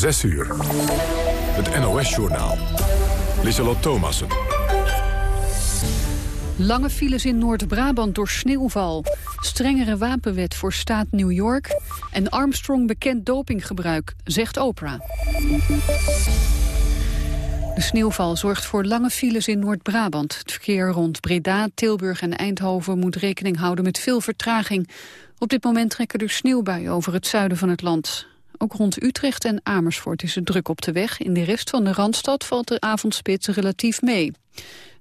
6 uur. Het NOS-journaal. Lieselot Thomassen. Lange files in Noord-Brabant door sneeuwval. Strengere wapenwet voor staat New York. En Armstrong bekend dopinggebruik, zegt Oprah. De sneeuwval zorgt voor lange files in Noord-Brabant. Het verkeer rond Breda, Tilburg en Eindhoven moet rekening houden met veel vertraging. Op dit moment trekken er sneeuwbuien over het zuiden van het land. Ook rond Utrecht en Amersfoort is het druk op de weg. In de rest van de Randstad valt de avondspits relatief mee.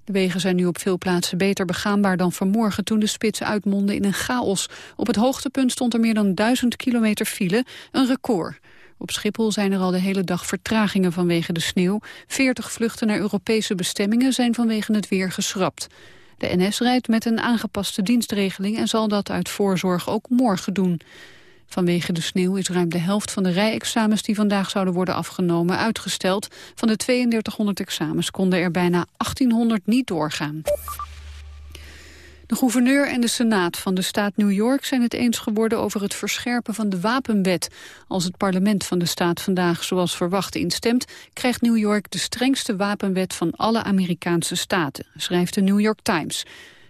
De wegen zijn nu op veel plaatsen beter begaanbaar dan vanmorgen... toen de spits uitmondde in een chaos. Op het hoogtepunt stond er meer dan 1000 kilometer file, een record. Op Schiphol zijn er al de hele dag vertragingen vanwege de sneeuw. 40 vluchten naar Europese bestemmingen zijn vanwege het weer geschrapt. De NS rijdt met een aangepaste dienstregeling en zal dat uit voorzorg ook morgen doen. Vanwege de sneeuw is ruim de helft van de rijexamens die vandaag zouden worden afgenomen uitgesteld. Van de 3200 examens konden er bijna 1800 niet doorgaan. De gouverneur en de senaat van de staat New York zijn het eens geworden over het verscherpen van de wapenwet. Als het parlement van de staat vandaag zoals verwacht instemt, krijgt New York de strengste wapenwet van alle Amerikaanse staten, schrijft de New York Times.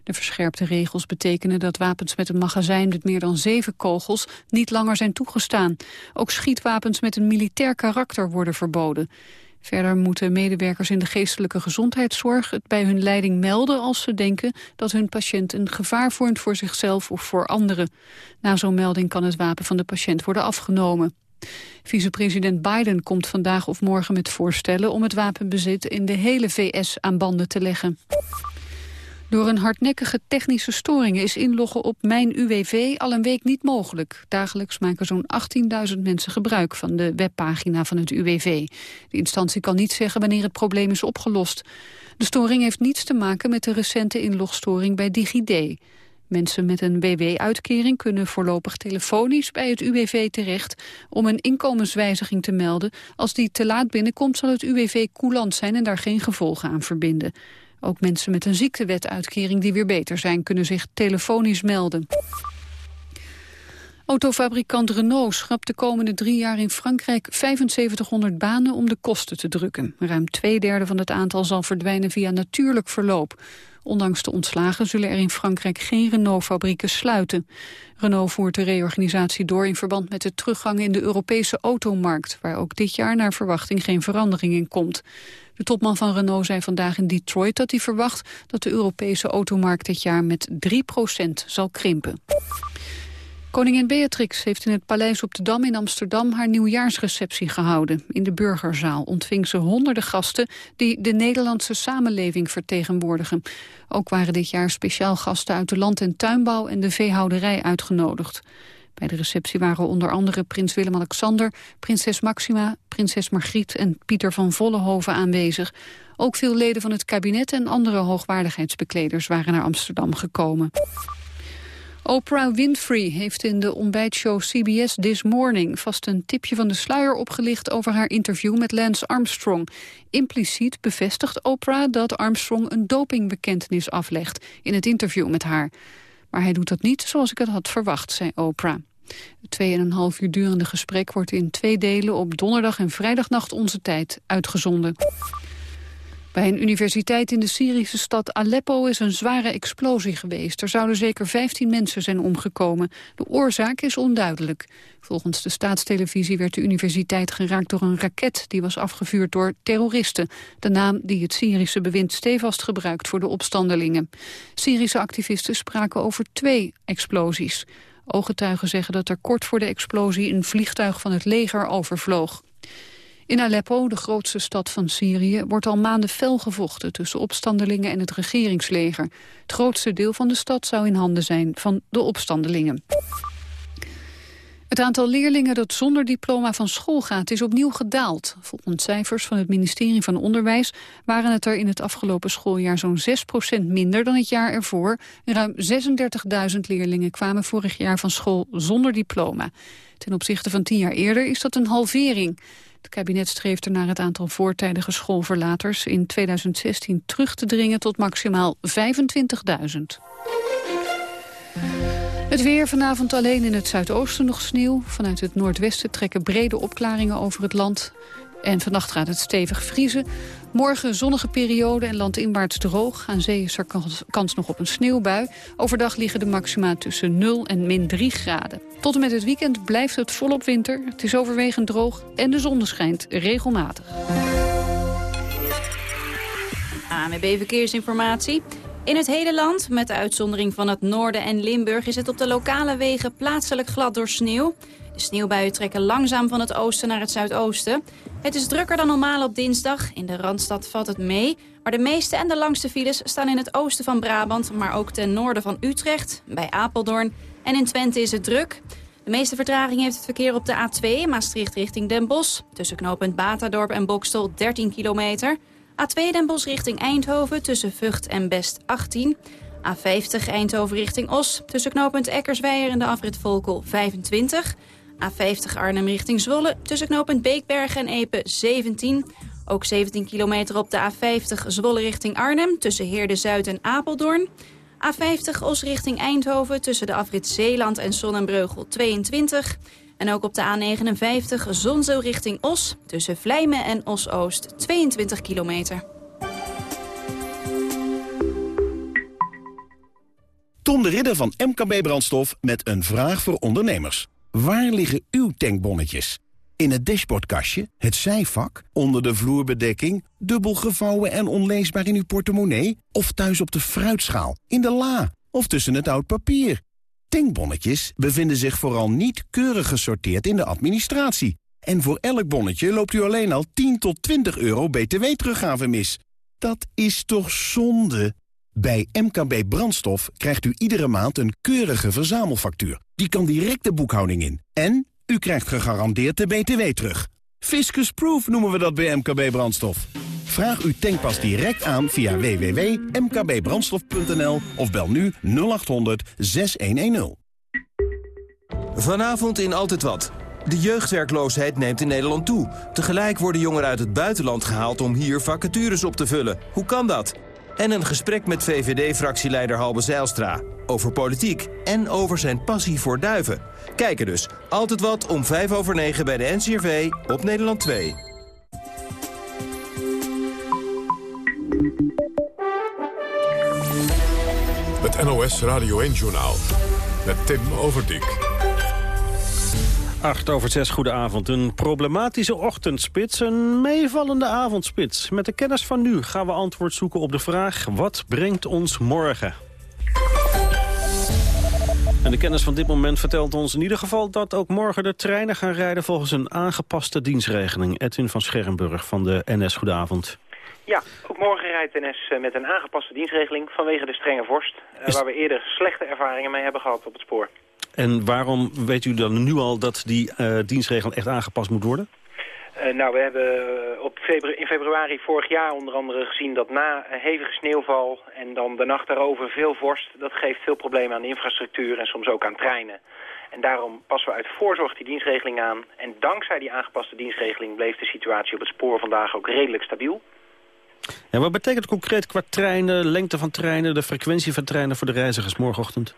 De verscherpte regels betekenen dat wapens met een magazijn met meer dan zeven kogels niet langer zijn toegestaan. Ook schietwapens met een militair karakter worden verboden. Verder moeten medewerkers in de geestelijke gezondheidszorg het bij hun leiding melden als ze denken dat hun patiënt een gevaar vormt voor zichzelf of voor anderen. Na zo'n melding kan het wapen van de patiënt worden afgenomen. Vicepresident Biden komt vandaag of morgen met voorstellen om het wapenbezit in de hele VS aan banden te leggen. Door een hardnekkige technische storing is inloggen op Mijn UWV al een week niet mogelijk. Dagelijks maken zo'n 18.000 mensen gebruik van de webpagina van het UWV. De instantie kan niet zeggen wanneer het probleem is opgelost. De storing heeft niets te maken met de recente inlogstoring bij DigiD. Mensen met een WW-uitkering kunnen voorlopig telefonisch bij het UWV terecht om een inkomenswijziging te melden. Als die te laat binnenkomt zal het UWV coulant zijn en daar geen gevolgen aan verbinden. Ook mensen met een ziektewetuitkering die weer beter zijn... kunnen zich telefonisch melden. Autofabrikant Renault schrapt de komende drie jaar in Frankrijk 7500 banen om de kosten te drukken. Ruim twee derde van het aantal zal verdwijnen via natuurlijk verloop. Ondanks de ontslagen zullen er in Frankrijk geen Renault-fabrieken sluiten. Renault voert de reorganisatie door in verband met de teruggang in de Europese automarkt, waar ook dit jaar naar verwachting geen verandering in komt. De topman van Renault zei vandaag in Detroit dat hij verwacht dat de Europese automarkt dit jaar met 3% zal krimpen. Koningin Beatrix heeft in het Paleis op de Dam in Amsterdam haar nieuwjaarsreceptie gehouden. In de burgerzaal ontving ze honderden gasten die de Nederlandse samenleving vertegenwoordigen. Ook waren dit jaar speciaal gasten uit de land- en tuinbouw en de veehouderij uitgenodigd. Bij de receptie waren onder andere prins Willem-Alexander, prinses Maxima, prinses Margriet en Pieter van Vollenhoven aanwezig. Ook veel leden van het kabinet en andere hoogwaardigheidsbekleders waren naar Amsterdam gekomen. Oprah Winfrey heeft in de ontbijtshow CBS This Morning vast een tipje van de sluier opgelicht over haar interview met Lance Armstrong. Impliciet bevestigt Oprah dat Armstrong een dopingbekentenis aflegt in het interview met haar. Maar hij doet dat niet zoals ik het had verwacht, zei Oprah. Het 2,5 uur durende gesprek wordt in twee delen op donderdag en vrijdagnacht onze tijd uitgezonden. Bij een universiteit in de Syrische stad Aleppo is een zware explosie geweest. Er zouden zeker 15 mensen zijn omgekomen. De oorzaak is onduidelijk. Volgens de staatstelevisie werd de universiteit geraakt door een raket... die was afgevuurd door terroristen. De naam die het Syrische bewind stevast gebruikt voor de opstandelingen. Syrische activisten spraken over twee explosies. Ooggetuigen zeggen dat er kort voor de explosie een vliegtuig van het leger overvloog. In Aleppo, de grootste stad van Syrië, wordt al maanden fel gevochten tussen opstandelingen en het regeringsleger. Het grootste deel van de stad zou in handen zijn van de opstandelingen. Het aantal leerlingen dat zonder diploma van school gaat is opnieuw gedaald. Volgens cijfers van het ministerie van Onderwijs waren het er in het afgelopen schooljaar zo'n 6% minder dan het jaar ervoor. Ruim 36.000 leerlingen kwamen vorig jaar van school zonder diploma. Ten opzichte van tien jaar eerder is dat een halvering. Het kabinet streeft er naar het aantal voortijdige schoolverlaters in 2016 terug te dringen tot maximaal 25.000. Het weer vanavond alleen in het zuidoosten nog sneeuw. Vanuit het noordwesten trekken brede opklaringen over het land. En vannacht gaat het stevig vriezen. Morgen zonnige periode en landinwaarts droog. Aan zee is er kans nog op een sneeuwbui. Overdag liggen de maxima tussen 0 en min 3 graden. Tot en met het weekend blijft het volop winter. Het is overwegend droog en de zon schijnt regelmatig. ANWB Verkeersinformatie. In het hele land, met de uitzondering van het noorden en Limburg... is het op de lokale wegen plaatselijk glad door sneeuw. Sneeuwbuien trekken langzaam van het oosten naar het zuidoosten. Het is drukker dan normaal op dinsdag. In de Randstad valt het mee. Maar de meeste en de langste files staan in het oosten van Brabant... maar ook ten noorden van Utrecht, bij Apeldoorn. En in Twente is het druk. De meeste vertraging heeft het verkeer op de A2 Maastricht richting Den Bosch. Tussen knooppunt Batadorp en Bokstel 13 kilometer. A2 Den Bosch richting Eindhoven tussen Vught en Best 18. A50 Eindhoven richting Os tussen knooppunt Eckersweijer en de afrit Volkel 25. A50 Arnhem richting Zwolle tussen knooppunt Beekbergen en Epe 17. Ook 17 kilometer op de A50 Zwolle richting Arnhem tussen Heerde Zuid en Apeldoorn. A50 Os richting Eindhoven tussen de afrit Zeeland en Sonnenbreugel 22. En ook op de A59 Zonzo richting Os tussen Vlijmen en Os-Oost 22 kilometer. Tom de Ridder van MKB Brandstof met een vraag voor ondernemers. Waar liggen uw tankbonnetjes? In het dashboardkastje, het zijvak, onder de vloerbedekking... dubbel gevouwen en onleesbaar in uw portemonnee... of thuis op de fruitschaal, in de la of tussen het oud papier? Tankbonnetjes bevinden zich vooral niet keurig gesorteerd in de administratie. En voor elk bonnetje loopt u alleen al 10 tot 20 euro btw-teruggave mis. Dat is toch zonde? Bij MKB Brandstof krijgt u iedere maand een keurige verzamelfactuur. Die kan direct de boekhouding in. En u krijgt gegarandeerd de BTW terug. Fiscus Proof noemen we dat bij MKB Brandstof. Vraag uw tankpas direct aan via www.mkbbrandstof.nl of bel nu 0800 6110. Vanavond in Altijd Wat. De jeugdwerkloosheid neemt in Nederland toe. Tegelijk worden jongeren uit het buitenland gehaald om hier vacatures op te vullen. Hoe kan dat? En een gesprek met VVD-fractieleider Halbe Zijlstra. Over politiek en over zijn passie voor duiven. Kijken dus. Altijd wat om 5 over 9 bij de NCRV op Nederland 2. Het NOS Radio 1-journaal. Met Tim Overdijk. 8 over 6, goedenavond. Een problematische ochtendspits, een meevallende avondspits. Met de kennis van nu gaan we antwoord zoeken op de vraag... wat brengt ons morgen? En de kennis van dit moment vertelt ons in ieder geval... dat ook morgen de treinen gaan rijden volgens een aangepaste dienstregeling. Edwin van Scherrenburg van de NS, goedenavond. Ja, ook morgen rijdt NS eh, met een aangepaste dienstregeling vanwege de strenge vorst. Eh, waar we eerder slechte ervaringen mee hebben gehad op het spoor. En waarom weet u dan nu al dat die uh, dienstregeling echt aangepast moet worden? Uh, nou, we hebben op febru in februari vorig jaar onder andere gezien dat na hevige sneeuwval en dan de nacht daarover veel vorst, dat geeft veel problemen aan de infrastructuur en soms ook aan treinen. En daarom passen we uit voorzorg die dienstregeling aan. En dankzij die aangepaste dienstregeling bleef de situatie op het spoor vandaag ook redelijk stabiel. En wat betekent concreet qua treinen, lengte van treinen, de frequentie van treinen voor de reizigers morgenochtend?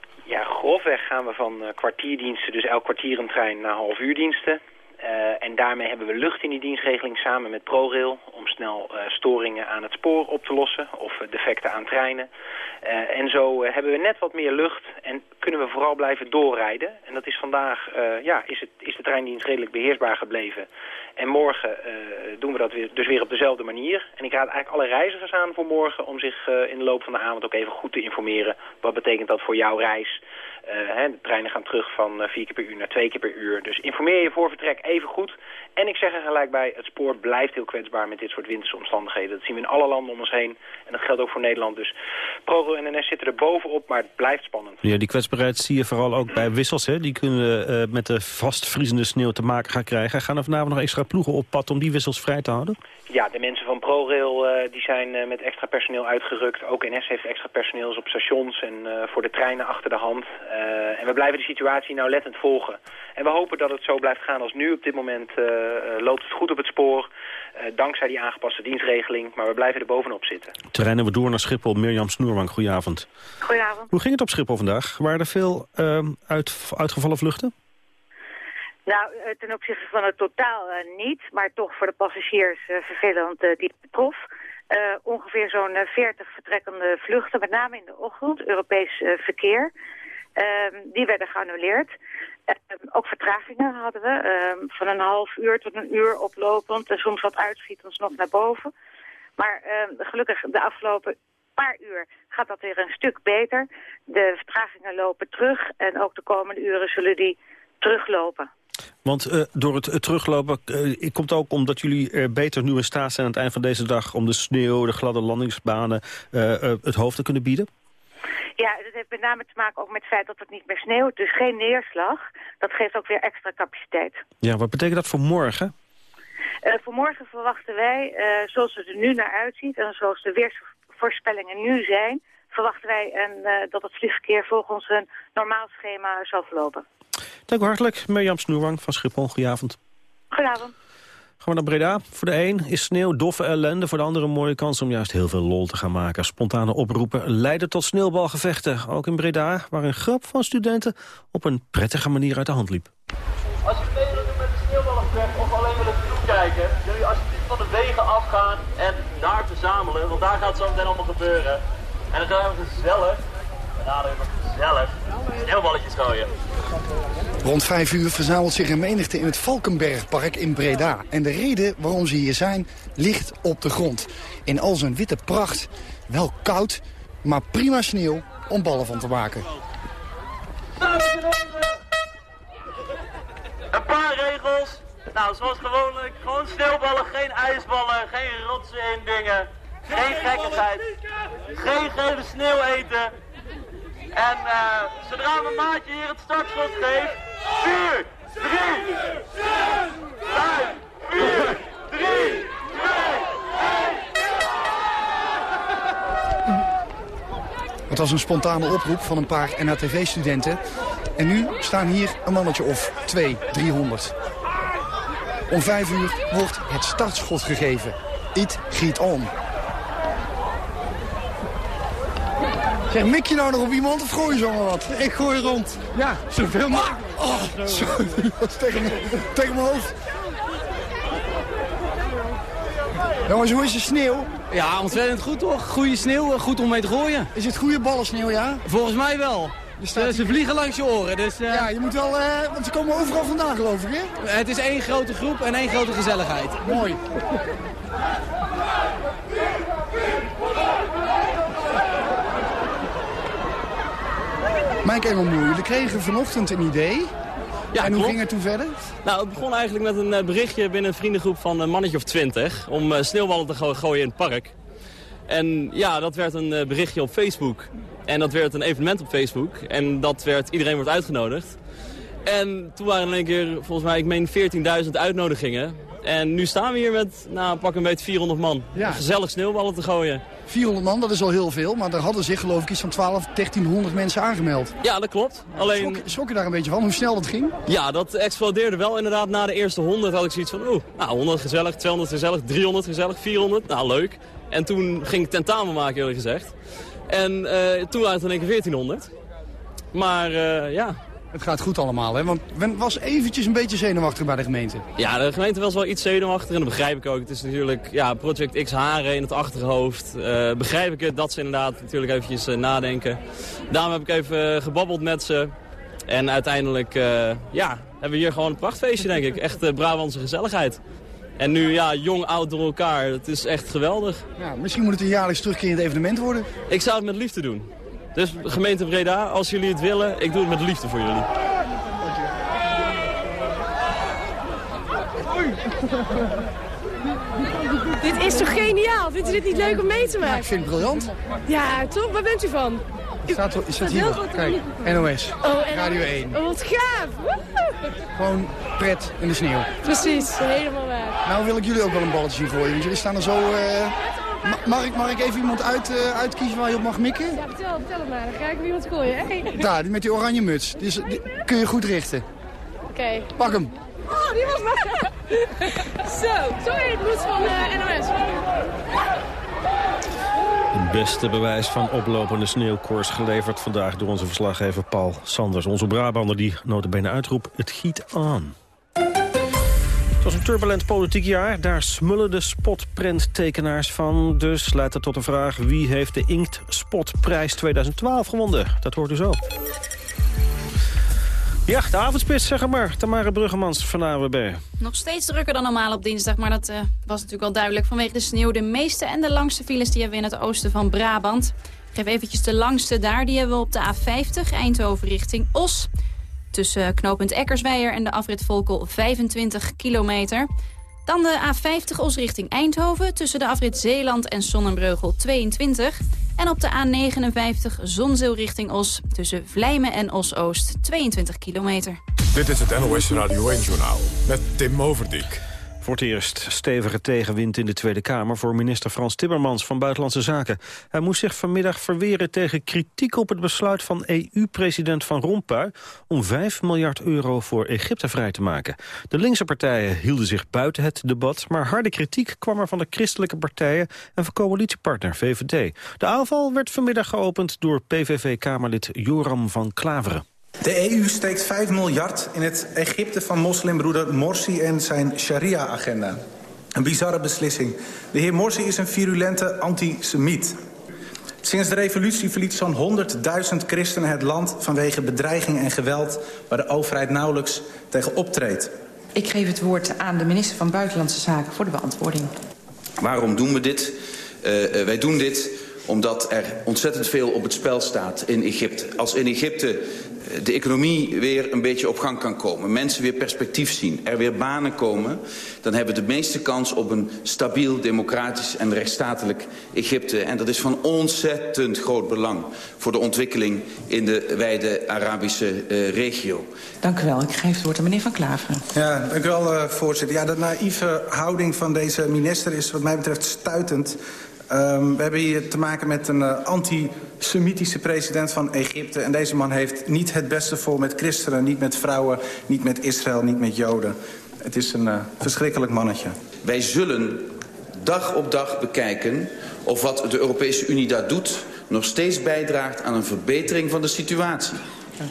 Gaan we van uh, kwartierdiensten, dus elk kwartier een trein, naar halfuurdiensten. Uh, en daarmee hebben we lucht in die dienstregeling samen met ProRail om snel uh, storingen aan het spoor op te lossen of defecten aan treinen. En zo hebben we net wat meer lucht en kunnen we vooral blijven doorrijden. En dat is vandaag, ja, is, het, is de treindienst redelijk beheersbaar gebleven. En morgen doen we dat weer, dus weer op dezelfde manier. En ik raad eigenlijk alle reizigers aan voor morgen om zich in de loop van de avond ook even goed te informeren. Wat betekent dat voor jouw reis? Uh, hè, de treinen gaan terug van vier keer per uur naar twee keer per uur. Dus informeer je voor vertrek even goed. En ik zeg er gelijk bij, het spoor blijft heel kwetsbaar met dit soort winterse omstandigheden. Dat zien we in alle landen om ons heen. En dat geldt ook voor Nederland. Dus ProRail en NS zitten er bovenop, maar het blijft spannend. Ja, die kwetsbaarheid zie je vooral ook bij wissels. Hè? Die kunnen met de vastvriezende sneeuw te maken gaan krijgen. Gaan er vanavond nog extra ploegen op pad om die wissels vrij te houden? Ja, de mensen van ProRail uh, die zijn uh, met extra personeel uitgerukt. Ook NS heeft extra personeels op stations en uh, voor de treinen achter de hand. Uh, en we blijven de situatie nauwlettend volgen. En we hopen dat het zo blijft gaan als nu. Op dit moment uh, loopt het goed op het spoor. dankzij die aangepaste dienstregeling. Maar we blijven er bovenop zitten. Terreinen we door naar Schiphol. Mirjam Snoerwang, goedenavond. Goedenavond. Hoe ging het op Schiphol vandaag? Waren er veel ehm, uit, uitgevallen vluchten? Nou, ten opzichte van het totaal niet. Maar toch voor de passagiers vervelend die betrof. Uh, ongeveer zo'n 40 vertrekkende vluchten, met name in de ochtend, Europees uh, verkeer. Uh, die werden geannuleerd. Ehm, ook vertragingen hadden we, ehm, van een half uur tot een uur oplopend en soms wat uitschietends nog naar boven. Maar gelukkig de afgelopen paar uur gaat dat weer een stuk beter. De vertragingen lopen terug en ook de komende uren zullen die teruglopen. Want uh, door het teruglopen uh, komt ook omdat jullie uh, beter nu in staat zijn aan het eind van deze dag... om de sneeuw, de gladde landingsbanen het hoofd te kunnen bieden? Ja, dat heeft met name te maken ook met het feit dat het niet meer sneeuwt. Dus geen neerslag. Dat geeft ook weer extra capaciteit. Ja, wat betekent dat voor morgen? voor morgen verwachten wij, zoals het er nu naar uitziet... en zoals de weersvoorspellingen nu zijn... verwachten wij en, dat het vliegverkeer volgens een normaal schema zal verlopen. Dank u hartelijk, Mirjam Snoerwang van Schiphol. Goedenavond. Goedenavond. Gaan we naar Breda. Voor de een is sneeuw doffe ellende. Voor de andere een mooie kans om juist heel veel lol te gaan maken. Spontane oproepen leiden tot sneeuwbalgevechten. Ook in Breda, waar een grap van studenten op een prettige manier uit de hand liep. Als je mee doen met een sneeuwbalgevecht of alleen willen toekijken... jullie alsjeblieft van de wegen afgaan en daar verzamelen. Want daar gaat het zo meteen allemaal gebeuren. En dan gaan we gezellig, we gezellig, sneeuwballetjes gooien. Rond vijf uur verzamelt zich een menigte in het Valkenbergpark in Breda. En de reden waarom ze hier zijn, ligt op de grond. In al zijn witte pracht, wel koud, maar prima sneeuw om ballen van te maken. Een paar regels. Nou, zoals gewoonlijk, gewoon sneeuwballen, geen ijsballen, geen rotsen in dingen. Geen gekkigheid. Geen gele sneeuw eten. En uh, zodra mijn maatje hier het startschot geeft... 4, 3, 5, 4, 3, 2, 1... Het was een spontane oproep van een paar NHTV-studenten. En nu staan hier een mannetje of 2, 300. Om 5 uur wordt het startschot gegeven. It giet on. Zeg, mik je nou nog op iemand of gooi je zomaar wat? Ik gooi rond. Ja. Zoveel mogelijk. Oh, sorry. tegen, tegen mijn hoofd. Jongens, hoe is de sneeuw? Ja, ontzettend goed toch? Goede sneeuw, goed om mee te gooien. Is het goede ballensneeuw, ja? Volgens mij wel. Ze, ze vliegen langs je oren, dus... Uh... Ja, je moet wel, uh, want ze komen overal vandaan geloof ik, hè? Het is één grote groep en één grote gezelligheid. Mooi. Mike Engelmoer, jullie kregen vanochtend een idee. Ja, en hoe klopt. ging het toen verder? Nou, het begon eigenlijk met een berichtje binnen een vriendengroep van een mannetje of twintig... om uh, sneeuwballen te go gooien in het park. En ja, dat werd een uh, berichtje op Facebook. En dat werd een evenement op Facebook. En dat werd, iedereen wordt uitgenodigd. En toen waren er in één keer, volgens mij, ik meen 14.000 uitnodigingen. En nu staan we hier met, nou, pak een beetje 400 man. Ja. Gezellig sneeuwballen te gooien. 400 man, dat is al heel veel. Maar er hadden zich geloof ik iets van 12, 1300 mensen aangemeld. Ja, dat klopt. Alleen... Schrok, schrok je daar een beetje van, hoe snel dat ging? Ja, dat explodeerde wel inderdaad. Na de eerste 100 had ik zoiets van, oeh, nou, 100 gezellig, 200 gezellig, 300 gezellig, 400. Nou, leuk. En toen ging ik tentamen maken, eerlijk gezegd. En uh, toen waren het in één keer 1400. Maar uh, ja, het gaat goed allemaal, hè? Want men was eventjes een beetje zenuwachtig bij de gemeente. Ja, de gemeente was wel iets zenuwachtig en dat begrijp ik ook. Het is natuurlijk ja, Project X haren in het achterhoofd. Uh, begrijp ik het dat ze inderdaad natuurlijk eventjes uh, nadenken. Daarom heb ik even uh, gebabbeld met ze. En uiteindelijk ja, hebben we hier gewoon een prachtfeestje, denk ik. Echt Brabantse gezelligheid. En nu, ja, jong, oud door elkaar. Het is echt geweldig. Ja, misschien moet het een jaarlijks terugkerend evenement worden. Ik zou het met liefde doen. Dus gemeente Breda, als jullie het willen, ik doe het met liefde voor jullie. Dit is toch geniaal? Vindt u dit niet leuk om mee te maken? Ja, ik vind het briljant. Ja, toch? Waar bent u van? Het staat, is dat hier? Kijk, NOS, oh, Radio 1. Oh, wat gaaf! Gewoon pret in de sneeuw. Precies, helemaal waar. Nou wil ik jullie ook wel een balletje zien gooien, want jullie staan er zo... Uh... Ma- mag, ik, mag ik even iemand uit, eh, uitkiezen waar je op mag mikken? Ja, vertel, vertel het maar. Dan ga ik nu iemand gooien. Hey. Daar, die met die oranje muts. Die, is- die kun je goed richten. Oké. Pak hem. Oh, die was nog... Zo. Sorry, het moest van eh, NOS. Het beste bewijs van oplopende sneeuwkoers geleverd vandaag door onze verslaggever Paul Sanders. Onze Brabander die notabene uitroep, het giet aan. Het was een turbulent politiek jaar. Daar smullen de spotprenttekenaars van. Dus leidt het tot de vraag wie heeft de Inkt Spotprijs 2012 gewonnen. Dat hoort u zo. Ja, de avondspits, zeg maar. Tamara Bruggemans van AWB. Nog steeds drukker dan normaal op dinsdag, maar dat eh, was natuurlijk wel duidelijk vanwege de sneeuw. De meeste en de langste files die hebben we in het oosten van Brabant. Ik geef eventjes de langste daar. Die hebben we op de A50, Eindhoven richting Os. Tussen knooppunt Eckersweijer en de afrit Volkel 25 kilometer. Dan de A50 Os richting Eindhoven. Tussen de afrit Zeeland en Sonnenbreugel 22. En op de A59 Zonzeel richting Os. Tussen Vlijmen en Os-Oost 22 kilometer. Dit is het NOS Radio 1-journaal met Tim Overdijk. Voor het eerst stevige tegenwind in de Tweede Kamer... voor minister Frans Timmermans van Buitenlandse Zaken. Hij moest zich vanmiddag verweren tegen kritiek op het besluit van EU-president Van Rompuy... om 5 miljard euro voor Egypte vrij te maken. De linkse partijen hielden zich buiten het debat... maar harde kritiek kwam er van de christelijke partijen... en van coalitiepartner VVD. De aanval werd vanmiddag geopend door PVV-kamerlid Joram van Klaveren. De EU steekt 5 miljard in het Egypte van moslimbroeder Morsi en zijn sharia-agenda. Een bizarre beslissing. De heer Morsi is een virulente antisemiet. Sinds de revolutie verliet zo'n 100.000 christenen het land... vanwege bedreiging en geweld waar de overheid nauwelijks tegen optreedt. Ik geef het woord aan de minister van Buitenlandse Zaken voor de beantwoording. Waarom doen we dit? Uh, uh, wij doen dit omdat er ontzettend veel op het spel staat in Egypte. Als in Egypte de economie weer een beetje op gang kan komen... mensen weer perspectief zien, er weer banen komen... dan hebben we de meeste kans op een stabiel, democratisch en rechtsstatelijk Egypte. En dat is van ontzettend groot belang... voor de ontwikkeling in de wijde Arabische uh, regio. Dank u wel. Ik geef het woord aan meneer Van Klaveren. Ja, dank u wel, uh, voorzitter. Ja, de naïeve houding van deze minister is wat mij betreft stuitend... Um, we hebben hier te maken met een uh, antisemitische president van Egypte. En deze man heeft niet het beste voor met christenen, niet met vrouwen, niet met Israël, niet met Joden. Het is een uh, verschrikkelijk mannetje. Wij zullen dag op dag bekijken of wat de Europese Unie daar doet... nog steeds bijdraagt aan een verbetering van de situatie.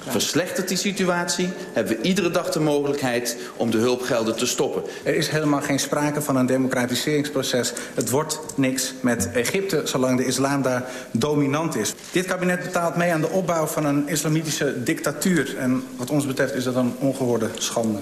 Verslechtert die situatie, hebben we iedere dag de mogelijkheid om de hulpgelden te stoppen. Er is helemaal geen sprake van een democratiseringsproces. Het wordt niks met Egypte, zolang de islam daar dominant is. Dit kabinet betaalt mee aan de opbouw van een islamitische dictatuur. En wat ons betreft is dat een ongehoorde schande.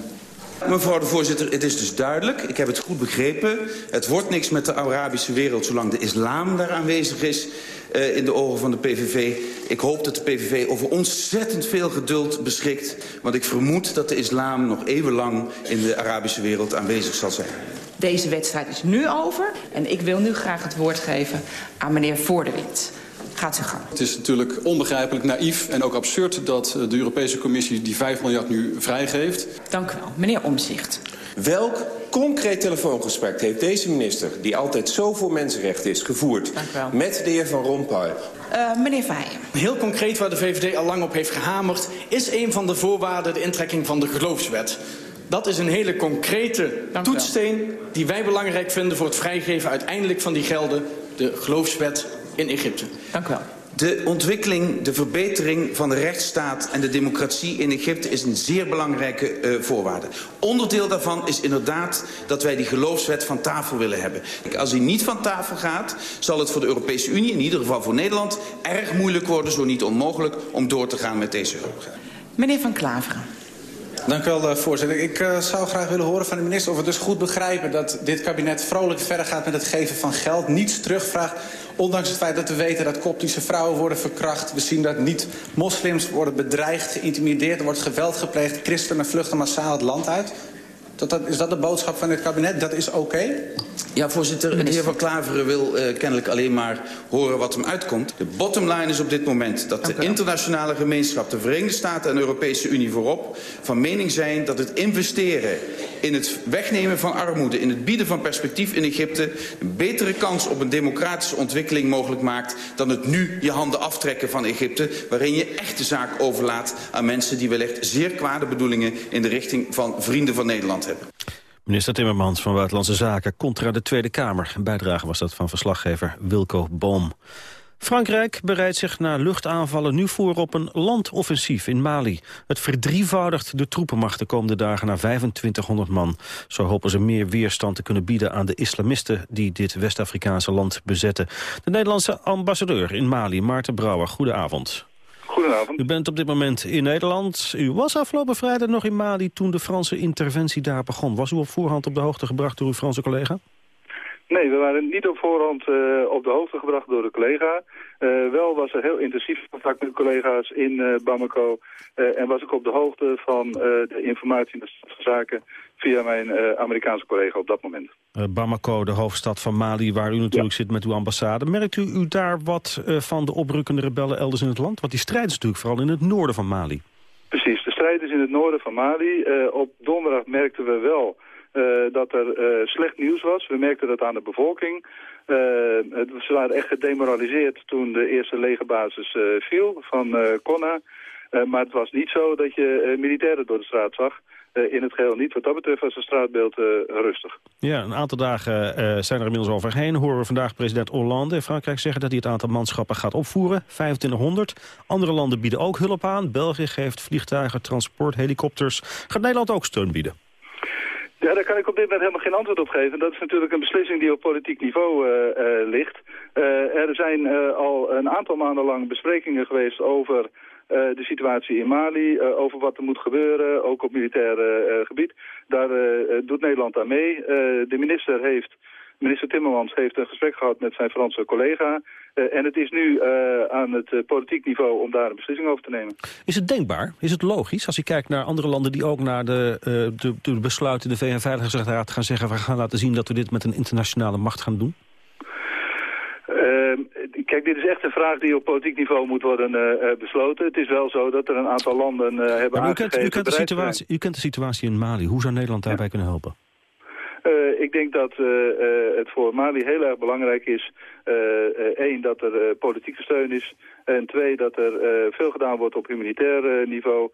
Mevrouw de voorzitter, het is dus duidelijk. Ik heb het goed begrepen. Het wordt niks met de Arabische wereld zolang de islam daar aanwezig is uh, in de ogen van de PVV. Ik hoop dat de PVV over ontzettend veel geduld beschikt. Want ik vermoed dat de islam nog eeuwenlang in de Arabische wereld aanwezig zal zijn. Deze wedstrijd is nu over en ik wil nu graag het woord geven aan meneer Voordewind. Gaat u gang. Het is natuurlijk onbegrijpelijk naïef en ook absurd dat de Europese Commissie die 5 miljard nu vrijgeeft. Dank u wel. Meneer Omzicht. Welk concreet telefoongesprek heeft deze minister, die altijd zo voor mensenrechten is, gevoerd met de heer Van Rompuy? Uh, meneer Verheijen. Heel concreet waar de VVD al lang op heeft gehamerd... is een van de voorwaarden de intrekking van de geloofswet. Dat is een hele concrete Dank toetssteen die wij belangrijk vinden... voor het vrijgeven uiteindelijk van die gelden, de geloofswet in Egypte. Dank u wel. De ontwikkeling, de verbetering van de rechtsstaat en de democratie in Egypte is een zeer belangrijke uh, voorwaarde. Onderdeel daarvan is inderdaad dat wij die geloofswet van tafel willen hebben. Als die niet van tafel gaat, zal het voor de Europese Unie, in ieder geval voor Nederland, erg moeilijk worden, zo niet onmogelijk, om door te gaan met deze hulp. Meneer Van Klaveren. Dank u wel, voorzitter. Ik uh, zou graag willen horen van de minister of we dus goed begrijpen... dat dit kabinet vrolijk verder gaat met het geven van geld, niets terugvraagt... ondanks het feit dat we weten dat koptische vrouwen worden verkracht. We zien dat niet-moslims worden bedreigd, geïntimideerd, er wordt geweld gepleegd... christenen vluchten massaal het land uit. Dat, dat, is dat de boodschap van dit kabinet? Dat is oké? Okay? Ja, voorzitter. De heer Van Klaveren wil uh, kennelijk alleen maar horen wat hem uitkomt. De bottomline is op dit moment dat de internationale gemeenschap... de Verenigde Staten en de Europese Unie voorop... van mening zijn dat het investeren in het wegnemen van armoede, in het bieden van perspectief in Egypte... een betere kans op een democratische ontwikkeling mogelijk maakt... dan het nu je handen aftrekken van Egypte... waarin je echt de zaak overlaat aan mensen die wellicht zeer kwade bedoelingen... in de richting van vrienden van Nederland hebben. Minister Timmermans van Buitenlandse Zaken contra de Tweede Kamer. Een bijdrage was dat van verslaggever Wilco Boom. Frankrijk bereidt zich na luchtaanvallen nu voor op een landoffensief in Mali. Het verdrievoudigt de troepenmacht de komende dagen naar 2500 man. Zo hopen ze meer weerstand te kunnen bieden aan de islamisten die dit West-Afrikaanse land bezetten. De Nederlandse ambassadeur in Mali, Maarten Brouwer, goedenavond. Goedenavond. U bent op dit moment in Nederland. U was afgelopen vrijdag nog in Mali toen de Franse interventie daar begon. Was u op voorhand op de hoogte gebracht door uw Franse collega? Nee, we waren niet op voorhand uh, op de hoogte gebracht door de collega. Uh, wel was er heel intensief contact met collega's in uh, Bamako. en was ik op de hoogte van de informatie in de zaken via mijn Amerikaanse collega op dat moment. Bamako, de hoofdstad van Mali, waar u natuurlijk zit met uw ambassade. Merkt u, u daar wat van de oprukkende rebellen elders in het land? Want die strijd is natuurlijk vooral in het noorden van Mali. Precies, de strijd is in het noorden van Mali. op donderdag merkten we wel uh, dat er uh, slecht nieuws was. We merkten dat aan de bevolking. Uh, ze waren echt gedemoraliseerd toen de eerste legerbasis viel van Konna. maar het was niet zo dat je militairen door de straat zag. In het geheel niet. Wat dat betreft was het straatbeeld rustig. Ja, een aantal dagen zijn er inmiddels overheen. Horen we vandaag president Hollande in Frankrijk zeggen... dat hij het aantal manschappen gaat opvoeren. 2500. Andere landen bieden ook hulp aan. België geeft vliegtuigen, transport, helikopters. Gaat Nederland ook steun bieden? Ja, daar kan ik op dit moment helemaal geen antwoord op geven. Dat is natuurlijk een beslissing die op politiek niveau uh, uh, ligt. Uh, er zijn al een aantal maanden lang besprekingen geweest over de situatie in Mali, over wat er moet gebeuren, ook op militair gebied. Daar doet Nederland aan mee. de minister heeft Minister Timmermans heeft een gesprek gehad met zijn Franse collega. En het is nu aan het politiek niveau om daar een beslissing over te nemen. Is het denkbaar? Is het logisch als je kijkt naar andere landen die ook naar de, de, de besluiten de VN-veiligheidsraad gaan zeggen... we gaan laten zien dat we dit met een internationale macht gaan doen? Ehm, kijk, dit is echt een vraag die op politiek niveau moet worden besloten. Het is wel zo dat er een aantal landen hebben maar u kent, u kent, de situatie, u kent de situatie in Mali. Hoe zou Nederland daarbij ja. kunnen helpen? Ik denk dat het voor Mali heel erg belangrijk is, één, dat er politieke steun is, en twee, dat er veel gedaan wordt op humanitair niveau,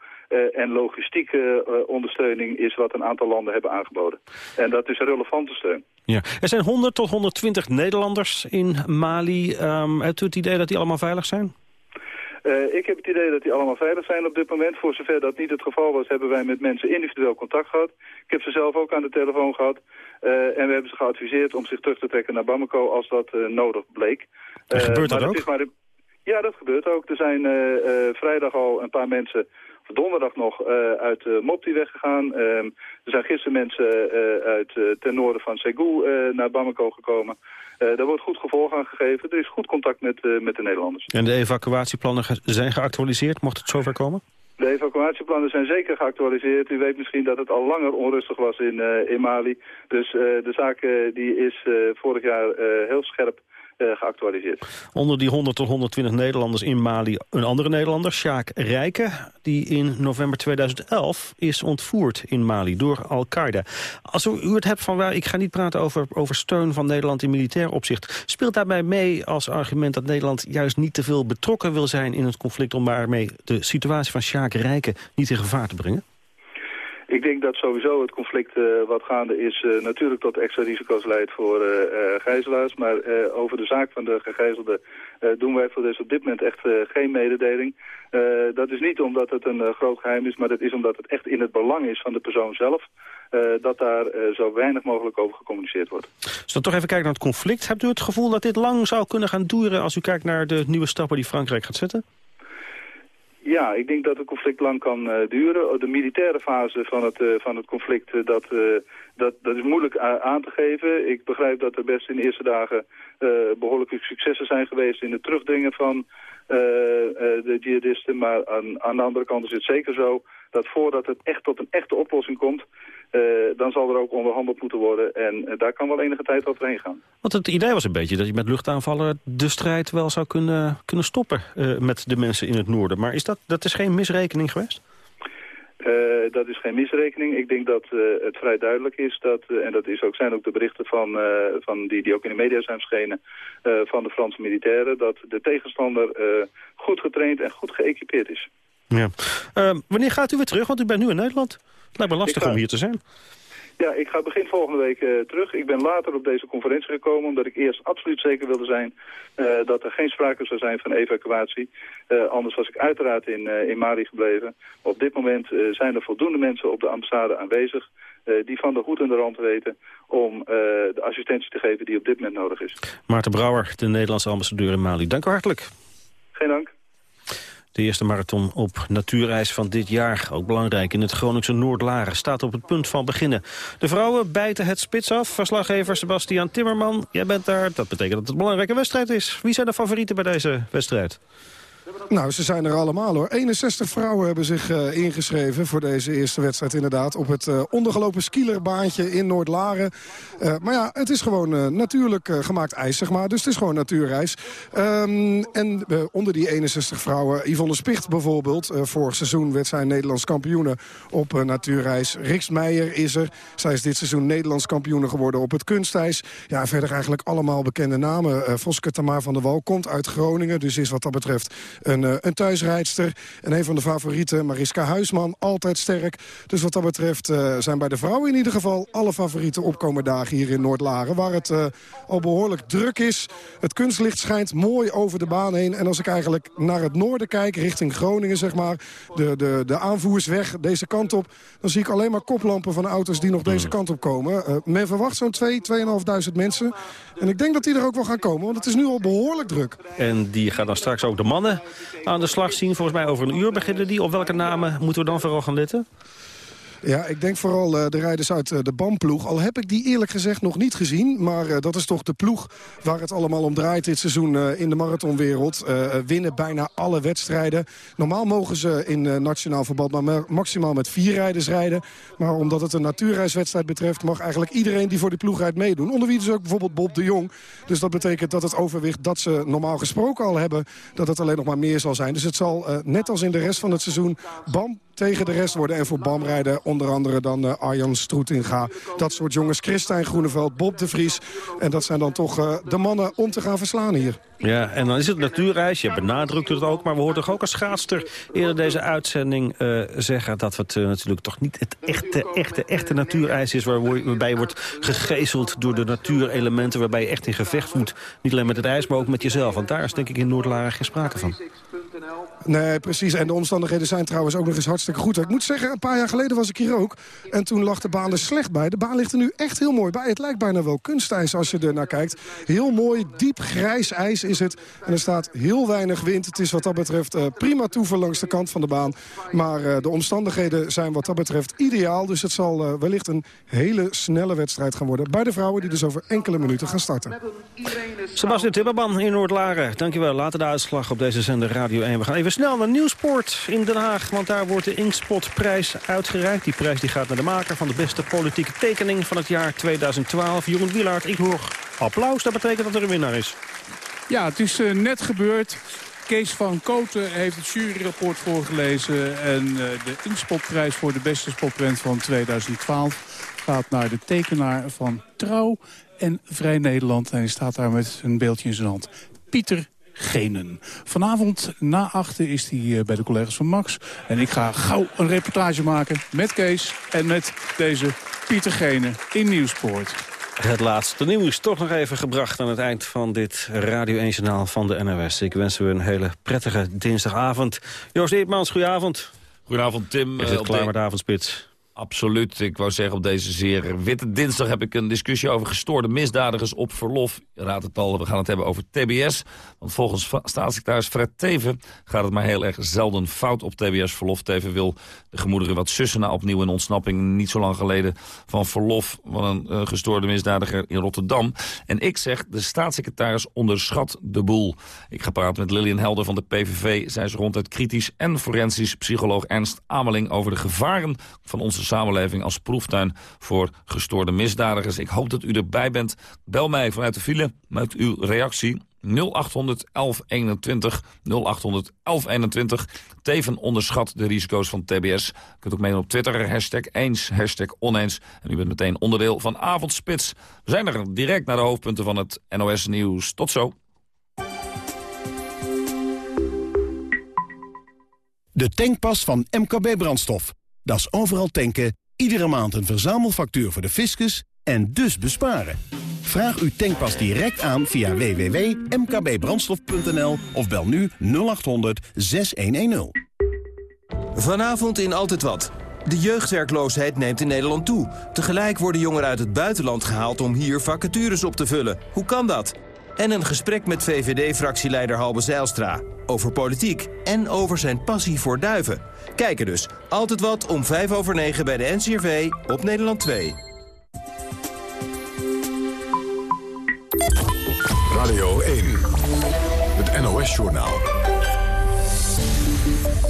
en logistieke ondersteuning is wat een aantal landen hebben aangeboden. En dat is een relevante steun. Ja. Er zijn 100 tot 120 Nederlanders in Mali. Um, hebt u het idee dat die allemaal veilig zijn? Uh, ik heb het idee dat die allemaal veilig zijn op dit moment. Voor zover dat niet het geval was, hebben wij met mensen individueel contact gehad. Ik heb ze zelf ook aan de telefoon gehad. Uh, en we hebben ze geadviseerd om zich terug te trekken naar Bamako als dat uh, nodig bleek. gebeurt dat ook? Ja, dat gebeurt ook. Er zijn vrijdag al een paar mensen donderdag nog uh, uit uh, Mopti weggegaan. Uh, er zijn gisteren mensen uit ten noorden van Segou naar Bamako gekomen. daar wordt goed gevolg aan gegeven. Er is goed contact met, met de Nederlanders. En de evacuatieplannen zijn geactualiseerd, mocht het zover komen? De evacuatieplannen zijn zeker geactualiseerd. U weet misschien dat het al langer onrustig was in, in Mali. Dus de zaak die is vorig jaar heel scherp geactualiseerd. Onder die 100 tot 120 Nederlanders in Mali een andere Nederlander, Sjaak Rijken... die in november 2011 is ontvoerd in Mali door Al-Qaeda. Als u het hebt van, waar, ik ga niet praten over, over steun van Nederland in militair opzicht... speelt daarbij mee als argument dat Nederland juist niet te veel betrokken wil zijn... in het conflict om daarmee de situatie van Sjaak Rijken niet in gevaar te brengen? Ik denk dat sowieso het conflict uh, wat gaande is uh, natuurlijk tot extra risico's leidt voor uh, gijzelaars. Maar over de zaak van de gegijzelden doen wij voor dus op dit moment echt geen mededeling. dat is niet omdat het een groot geheim is, maar dat is omdat het echt in het belang is van de persoon zelf. dat daar zo weinig mogelijk over gecommuniceerd wordt. Als we toch even kijken naar het conflict. Hebt u het gevoel dat dit lang zou kunnen gaan duren als u kijkt naar de nieuwe stappen die Frankrijk gaat zetten? Ja, ik denk dat het conflict lang kan uh, duren. De militaire fase van het, uh, van het conflict, uh, dat, dat, dat is moeilijk aan te geven. Ik begrijp dat er best in de eerste dagen behoorlijke successen zijn geweest in het terugdringen van de jihadisten. Maar aan, aan de andere kant is het zeker zo dat voordat het echt tot een echte oplossing komt, uh, dan zal er ook onderhandeld moeten worden. En daar kan wel enige tijd overheen gaan. Want het idee was een beetje dat je met luchtaanvallen de strijd wel zou kunnen, kunnen stoppen met de mensen in het noorden. Maar is dat, dat is geen misrekening geweest? Uh, dat is geen misrekening. Ik denk dat uh, het vrij duidelijk is dat, uh, en dat is ook, zijn ook de berichten van, van die, die ook in de media zijn verschenen, van de Franse militairen, dat de tegenstander goed getraind en goed geëquipeerd is. Ja. wanneer gaat u weer terug? Want u bent nu in Nederland. Het lijkt me lastig ga... om hier te zijn. Ja, ik ga begin volgende week uh, terug. Ik ben later op deze conferentie gekomen omdat ik eerst absoluut zeker wilde zijn uh, dat er geen sprake zou zijn van evacuatie. Uh, anders was ik uiteraard in, in Mali gebleven. Op dit moment zijn er voldoende mensen op de ambassade aanwezig die van de hoed en de rand weten om de assistentie te geven die op dit moment nodig is. Maarten Brouwer, de Nederlandse ambassadeur in Mali. Dank u hartelijk. Geen dank. De eerste marathon op natuurreis van dit jaar, ook belangrijk in het Groningse Noordlaren, staat op het punt van beginnen. De vrouwen bijten het spits af. Verslaggever Sebastian Timmerman, jij bent daar. Dat betekent dat het een belangrijke wedstrijd is. Wie zijn de favorieten bij deze wedstrijd? Nou, ze zijn er allemaal hoor. 61 vrouwen hebben zich uh, ingeschreven voor deze eerste wedstrijd inderdaad. Op het uh, ondergelopen skielerbaantje in Noordlaren. Uh, maar ja, het is gewoon natuurlijk gemaakt ijs, zeg maar. Dus het is gewoon natuurreis. Um, en onder die 61 vrouwen, Yvonne Spicht bijvoorbeeld. vorig seizoen werd zij Nederlands kampioene op natuurreis. Riks Meijer is er. Zij is dit seizoen Nederlands kampioene geworden op het kunstijs. Ja, verder eigenlijk allemaal bekende namen. Voske Tamar van der Wal komt uit Groningen. Dus is wat dat betreft een, uh, een thuisrijdster. En een van de favorieten, Mariska Huisman, altijd sterk. Dus wat dat betreft uh, zijn bij de vrouwen in ieder geval... alle favorieten opkomen dagen hier in Noordlaren. Waar het uh, al behoorlijk druk is. Het kunstlicht schijnt mooi over de baan heen. En als ik eigenlijk naar het noorden kijk, richting Groningen zeg maar... de, de, de aanvoersweg deze kant op... dan zie ik alleen maar koplampen van auto's die nog deze kant op komen. men verwacht zo'n 2, 2.500 mensen. En ik denk dat die er ook wel gaan komen, want het is nu al behoorlijk druk. En die gaan dan straks ook de mannen aan de slag zien. Volgens mij over een uur beginnen die. Op welke namen moeten we dan vooral gaan letten? Ja, ik denk vooral uh, de rijders uit uh, de BAM-ploeg. Al heb ik die eerlijk gezegd nog niet gezien. Maar uh, dat is toch de ploeg waar het allemaal om draait dit seizoen in de marathonwereld. winnen bijna alle wedstrijden. Normaal mogen ze in nationaal verband maar maximaal met vier rijders rijden. Maar omdat het een natuurreiswedstrijd betreft... mag eigenlijk iedereen die voor die ploeg rijdt meedoen. Onder wie dus ook bijvoorbeeld Bob de Jong. Dus dat betekent dat het overwicht dat ze normaal gesproken al hebben... dat het alleen nog maar meer zal zijn. Dus het zal net als in de rest van het seizoen... BAM tegen de rest worden. En voor BAM rijden onder andere dan uh, Arjan Stroetinga. Dat soort jongens, Christijn Groeneveld, Bob de Vries. En dat zijn dan toch uh, de mannen om te gaan verslaan hier. Ja, en dan is het natuurreis. Je benadrukt het ook. Maar we hoorden toch ook als schaatster eerder deze uitzending uh, zeggen... dat het natuurlijk toch niet het echte, echte, echte natuurijs is... waarbij je wordt gegezeld door de natuurelementen... waarbij je echt in gevecht moet. Niet alleen met het ijs, maar ook met jezelf. Want daar is denk ik in Noordlaren geen sprake van. Nee, precies. En de omstandigheden zijn trouwens ook nog eens hartstikke goed. Ik moet zeggen, een paar jaar geleden was ik hier ook. En toen lag de baan er slecht bij. De baan ligt er nu echt heel mooi bij. Het lijkt bijna wel kunstijs als je er naar kijkt. Heel mooi, diep grijs ijs is het. En er staat heel weinig wind. Het is wat dat betreft uh, prima toeven langs de kant van de baan. Maar uh, de omstandigheden zijn wat dat betreft ideaal. Dus het zal uh, wellicht een hele snelle wedstrijd gaan worden. Bij de vrouwen die dus over enkele minuten gaan starten. Sebastian Timmerman in Noord-Laren. Dankjewel. Later de uitslag op deze zender Radio 1. We gaan even snel naar Nieuwsport in Den Haag. Want daar wordt de Inkspotprijs uitgereikt. Die prijs die gaat naar de maker van de beste politieke tekening van het jaar 2012. Jeroen Wielaert, ik hoor applaus. Dat betekent dat er een winnaar is. Ja, het is uh, net gebeurd. Kees van Koten heeft het juryrapport voorgelezen. En uh, de Inkspotprijs voor de beste spotprint van 2012 gaat naar de tekenaar van Trouw en Vrij Nederland. En hij staat daar met een beeldje in zijn hand. Pieter Genen. Vanavond na achten is hij bij de collega's van Max. En ik ga gauw een reportage maken met Kees en met deze Pieter Genen in Nieuwspoort. Het laatste nieuws toch nog even gebracht aan het eind van dit Radio 1-journaal van de NOS. Ik wens u een hele prettige dinsdagavond. Joost Eerdmans, goedenavond. Goedenavond Tim. Is het klaar met de avondspits? Absoluut. Ik wou zeggen, op deze zeer witte dinsdag heb ik een discussie over gestoorde misdadigers op verlof. Je raadt het al, we gaan het hebben over TBS. Want volgens staatssecretaris Fred Teven gaat het maar heel erg zelden fout op TBS-verlof. Teven wil de gemoederen wat sussen na opnieuw in ontsnapping. Niet zo lang geleden van verlof van een uh, gestoorde misdadiger in Rotterdam. En ik zeg, de staatssecretaris onderschat de boel. Ik ga praten met Lilian Helder van de PVV. Zij is ronduit kritisch en forensisch psycholoog Ernst Ameling over de gevaren van onze samenleving als proeftuin voor gestoorde misdadigers. Ik hoop dat u erbij bent. Bel mij vanuit de file met uw reactie 0800 1121. 0800 1121. Teven onderschat de risico's van TBS. Kunt ook meedoen op Twitter. Hashtag eens, hashtag oneens. En u bent meteen onderdeel van Avondspits. We zijn er direct naar de hoofdpunten van het NOS Nieuws. Tot zo. De tankpas van MKB Brandstof. Dat is overal tanken, iedere maand een verzamelfactuur voor de fiscus en dus besparen. Vraag uw tankpas direct aan via www.mkbbrandstof.nl of bel nu 0800 6110. Vanavond in Altijd Wat. De jeugdwerkloosheid neemt in Nederland toe. Tegelijk worden jongeren uit het buitenland gehaald om hier vacatures op te vullen. Hoe kan dat? En een gesprek met VVD-fractieleider Halbe Zijlstra. Over politiek en over zijn passie voor duiven. Kijken dus. Altijd wat om 5 over 9 bij de NCRV op Nederland 2. Radio 1. Het NOS-journaal.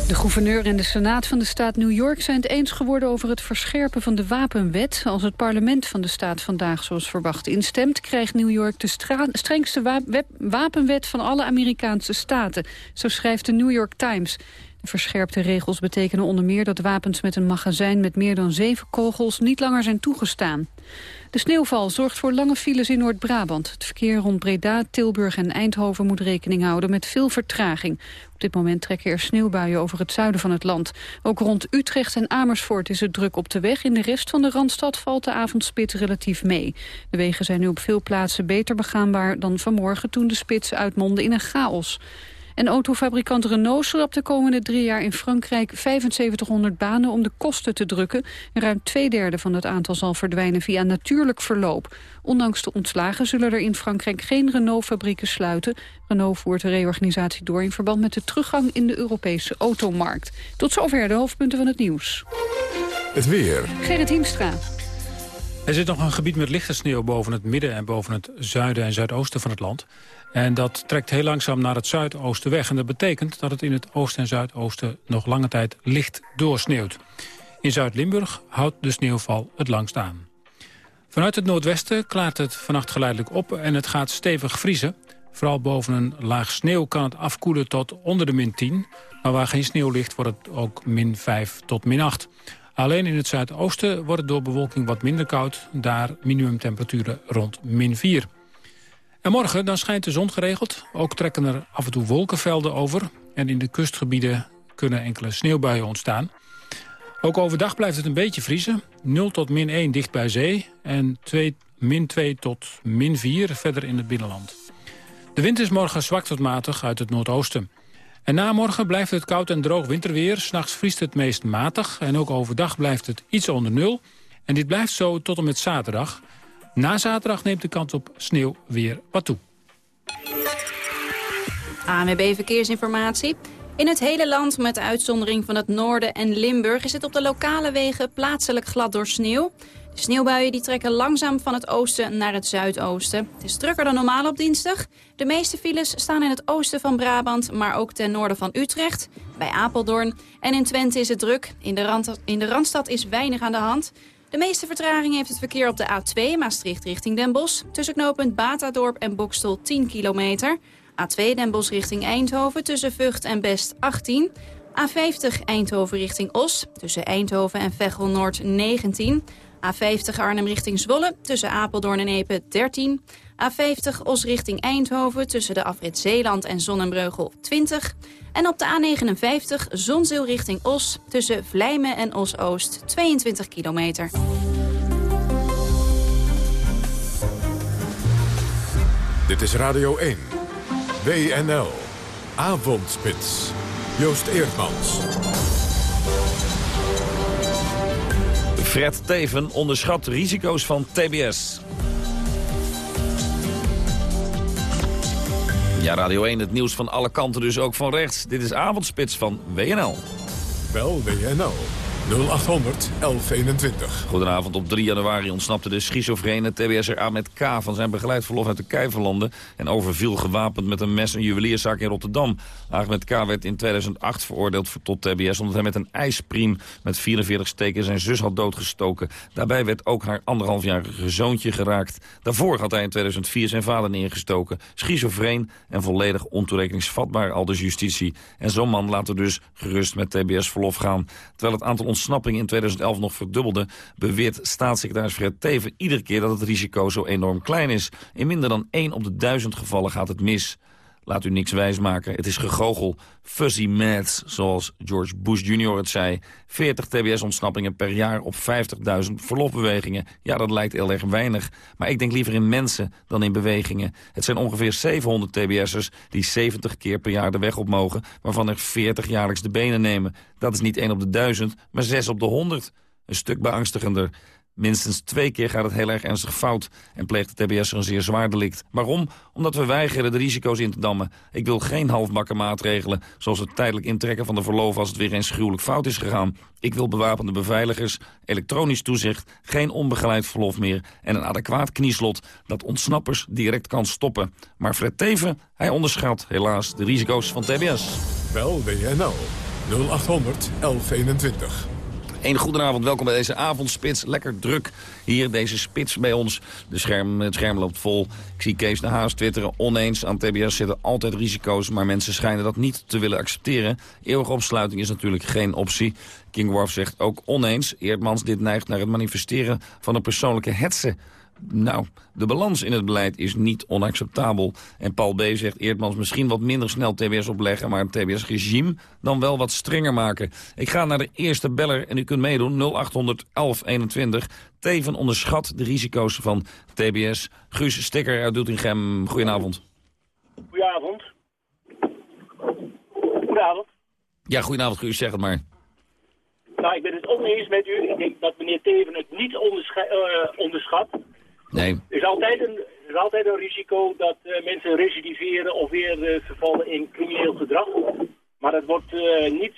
De gouverneur en de Senaat van de staat New York zijn het eens geworden over het verscherpen van de wapenwet. Als het parlement van de staat vandaag zoals verwacht instemt, krijgt New York de strengste wapenwet van alle Amerikaanse staten. Zo schrijft de New York Times. De verscherpte regels betekenen onder meer dat wapens met een magazijn met meer dan zeven kogels niet langer zijn toegestaan. De sneeuwval zorgt voor lange files in Noord-Brabant. Het verkeer rond Breda, Tilburg en Eindhoven moet rekening houden met veel vertraging. Op dit moment trekken er sneeuwbuien over het zuiden van het land. Ook rond Utrecht en Amersfoort is het druk op de weg. In de rest van de Randstad valt de avondspits relatief mee. De wegen zijn nu op veel plaatsen beter begaanbaar dan vanmorgen... toen de spits uitmondde in een chaos. En autofabrikant Renault schrapt de komende drie jaar in Frankrijk 7500 banen om de kosten te drukken. ruim twee derde van het aantal zal verdwijnen via natuurlijk verloop. Ondanks de ontslagen zullen er in Frankrijk geen Renault-fabrieken sluiten. Renault voert de reorganisatie door in verband met de teruggang in de Europese automarkt. Tot zover de hoofdpunten van het nieuws. Het weer. Gerrit Hiemstra. Er zit nog een gebied met lichte sneeuw boven het midden en boven het zuiden en zuidoosten van het land. En dat trekt heel langzaam naar het zuidoosten weg. En dat betekent dat het in het oosten en zuidoosten nog lange tijd licht doorsneeuwt. In Zuid-Limburg houdt de sneeuwval het langst aan. Vanuit het noordwesten klaart het vannacht geleidelijk op en het gaat stevig vriezen. Vooral boven een laag sneeuw kan het afkoelen tot onder de min 10. Maar waar geen sneeuw ligt wordt het ook min 5 tot min 8. Alleen in het zuidoosten wordt het door bewolking wat minder koud. Daar minimumtemperaturen rond min 4. En morgen dan schijnt de zon geregeld. Ook trekken er af en toe wolkenvelden over. En in de kustgebieden kunnen enkele sneeuwbuien ontstaan. Ook overdag blijft het een beetje vriezen. 0 tot min 1 dicht bij zee. En 2, min 2 tot min 4 verder in het binnenland. De wind is morgen zwak tot matig uit het noordoosten. En na morgen blijft het koud en droog winterweer. S'nachts vriest het meest matig. En ook overdag blijft het iets onder nul. En dit blijft zo tot en met zaterdag. Na zaterdag neemt de kans op sneeuw weer wat toe. ANWB Verkeersinformatie. In het hele land, met uitzondering van het noorden en Limburg... is het op de lokale wegen plaatselijk glad door sneeuw. De sneeuwbuien die trekken langzaam van het oosten naar het zuidoosten. Het is drukker dan normaal op dinsdag. De meeste files staan in het oosten van Brabant, maar ook ten noorden van Utrecht, bij Apeldoorn. En in Twente is het druk. In de, Rand, in de Randstad is weinig aan de hand. De meeste vertraging heeft het verkeer op de A2 Maastricht richting Den Bosch. Tussen knooppunt Batadorp en Bokstel 10 kilometer. A2 Den Bosch richting Eindhoven tussen Vught en Best 18. A50 Eindhoven richting Os tussen Eindhoven en Veghel Noord 19. A50 Arnhem richting Zwolle tussen Apeldoorn en Epe 13. A50 Os richting Eindhoven tussen de afrit Zeeland en Zonnebreugel 20. En op de A59 Zonzeel richting Os tussen Vlijmen en Os-Oost 22 kilometer. Dit is Radio 1. WNL. Avondspits. Joost Eerdmans. Fred Teven onderschat risico's van TBS. Ja, Radio 1, het nieuws van alle kanten, dus ook van rechts. Dit is Avondspits van WNL. Bel WNL 0800 1121. Goedenavond. Op 3 januari ontsnapte de schizofrene TBS'er Ahmed K. van zijn begeleid verlof uit de Kijverlanden... en overviel gewapend met een mes een juwelierszaak in Rotterdam. Ahmed K. werd in 2008 veroordeeld tot TBS... omdat hij met een ijspriem met 44 steken zijn zus had doodgestoken. Daarbij werd ook haar anderhalfjarige zoontje geraakt. Daarvoor had hij in 2004 zijn vader neergestoken. Schizofreen en volledig ontoerekeningsvatbaar, al de justitie. En zo'n man laat er dus gerust met TBS-verlof gaan. Terwijl het aantal ontsnappingen in 2011 nog verdubbelde... beweert staatssecretaris Fred Teven iedere keer dat het risico zo enorm klein is. In minder dan 1 op de duizend gevallen gaat het mis. Laat u niks wijsmaken. Het is gegogel. Fuzzy maths, zoals George Bush Jr. het zei. 40 TBS-ontsnappingen per jaar op 50.000 verlofbewegingen. Ja, dat lijkt heel erg weinig. Maar ik denk liever in mensen dan in bewegingen. Het zijn ongeveer 700 TBS'ers die 70 keer per jaar de weg op mogen... waarvan er 40 jaarlijks de benen nemen. Dat is niet 1 op de 1000, maar 6 op de 100. Een stuk beangstigender. Minstens twee keer gaat het heel erg ernstig fout en pleegt de TBS een zeer zwaar delict. Waarom? Omdat we weigeren de risico's in te dammen. Ik wil geen halfbakken maatregelen, zoals het tijdelijk intrekken van de verlof als het weer eens gruwelijk fout is gegaan. Ik wil bewapende beveiligers, elektronisch toezicht, geen onbegeleid verlof meer en een adequaat knieslot dat ontsnappers direct kan stoppen. Maar Fred Teven, hij onderschat helaas de risico's van TBS. Bel WNL 0800 1121. Een goedenavond, welkom bij deze avondspits. Lekker druk hier, deze spits bij ons. De scherm, het scherm loopt vol. Ik zie Kees de Haas twitteren. Oneens, aan TBS zitten altijd risico's... maar mensen schijnen dat niet te willen accepteren. Eeuwige opsluiting is natuurlijk geen optie. King Worf zegt ook oneens. Eerdmans, dit neigt naar het manifesteren van een persoonlijke hetze. Nou, de balans in het beleid is niet onacceptabel. En Paul B. zegt Eerdmans misschien wat minder snel TBS opleggen... maar het TBS-regime dan wel wat strenger maken. Ik ga naar de eerste beller en u kunt meedoen 0800 1121. Teven onderschat de risico's van TBS. Guus Stikker uit Doetinchem, goedenavond. Goedenavond. Goedenavond. Ja, goedenavond Guus, zeg het maar. Nou, ik ben het oneens met u. Ik denk dat meneer Teven het niet uh, onderschat. Nee. Er is altijd een, er is altijd een risico dat uh, mensen recidiveren of weer uh, vervallen in crimineel gedrag. Maar dat wordt uh, niet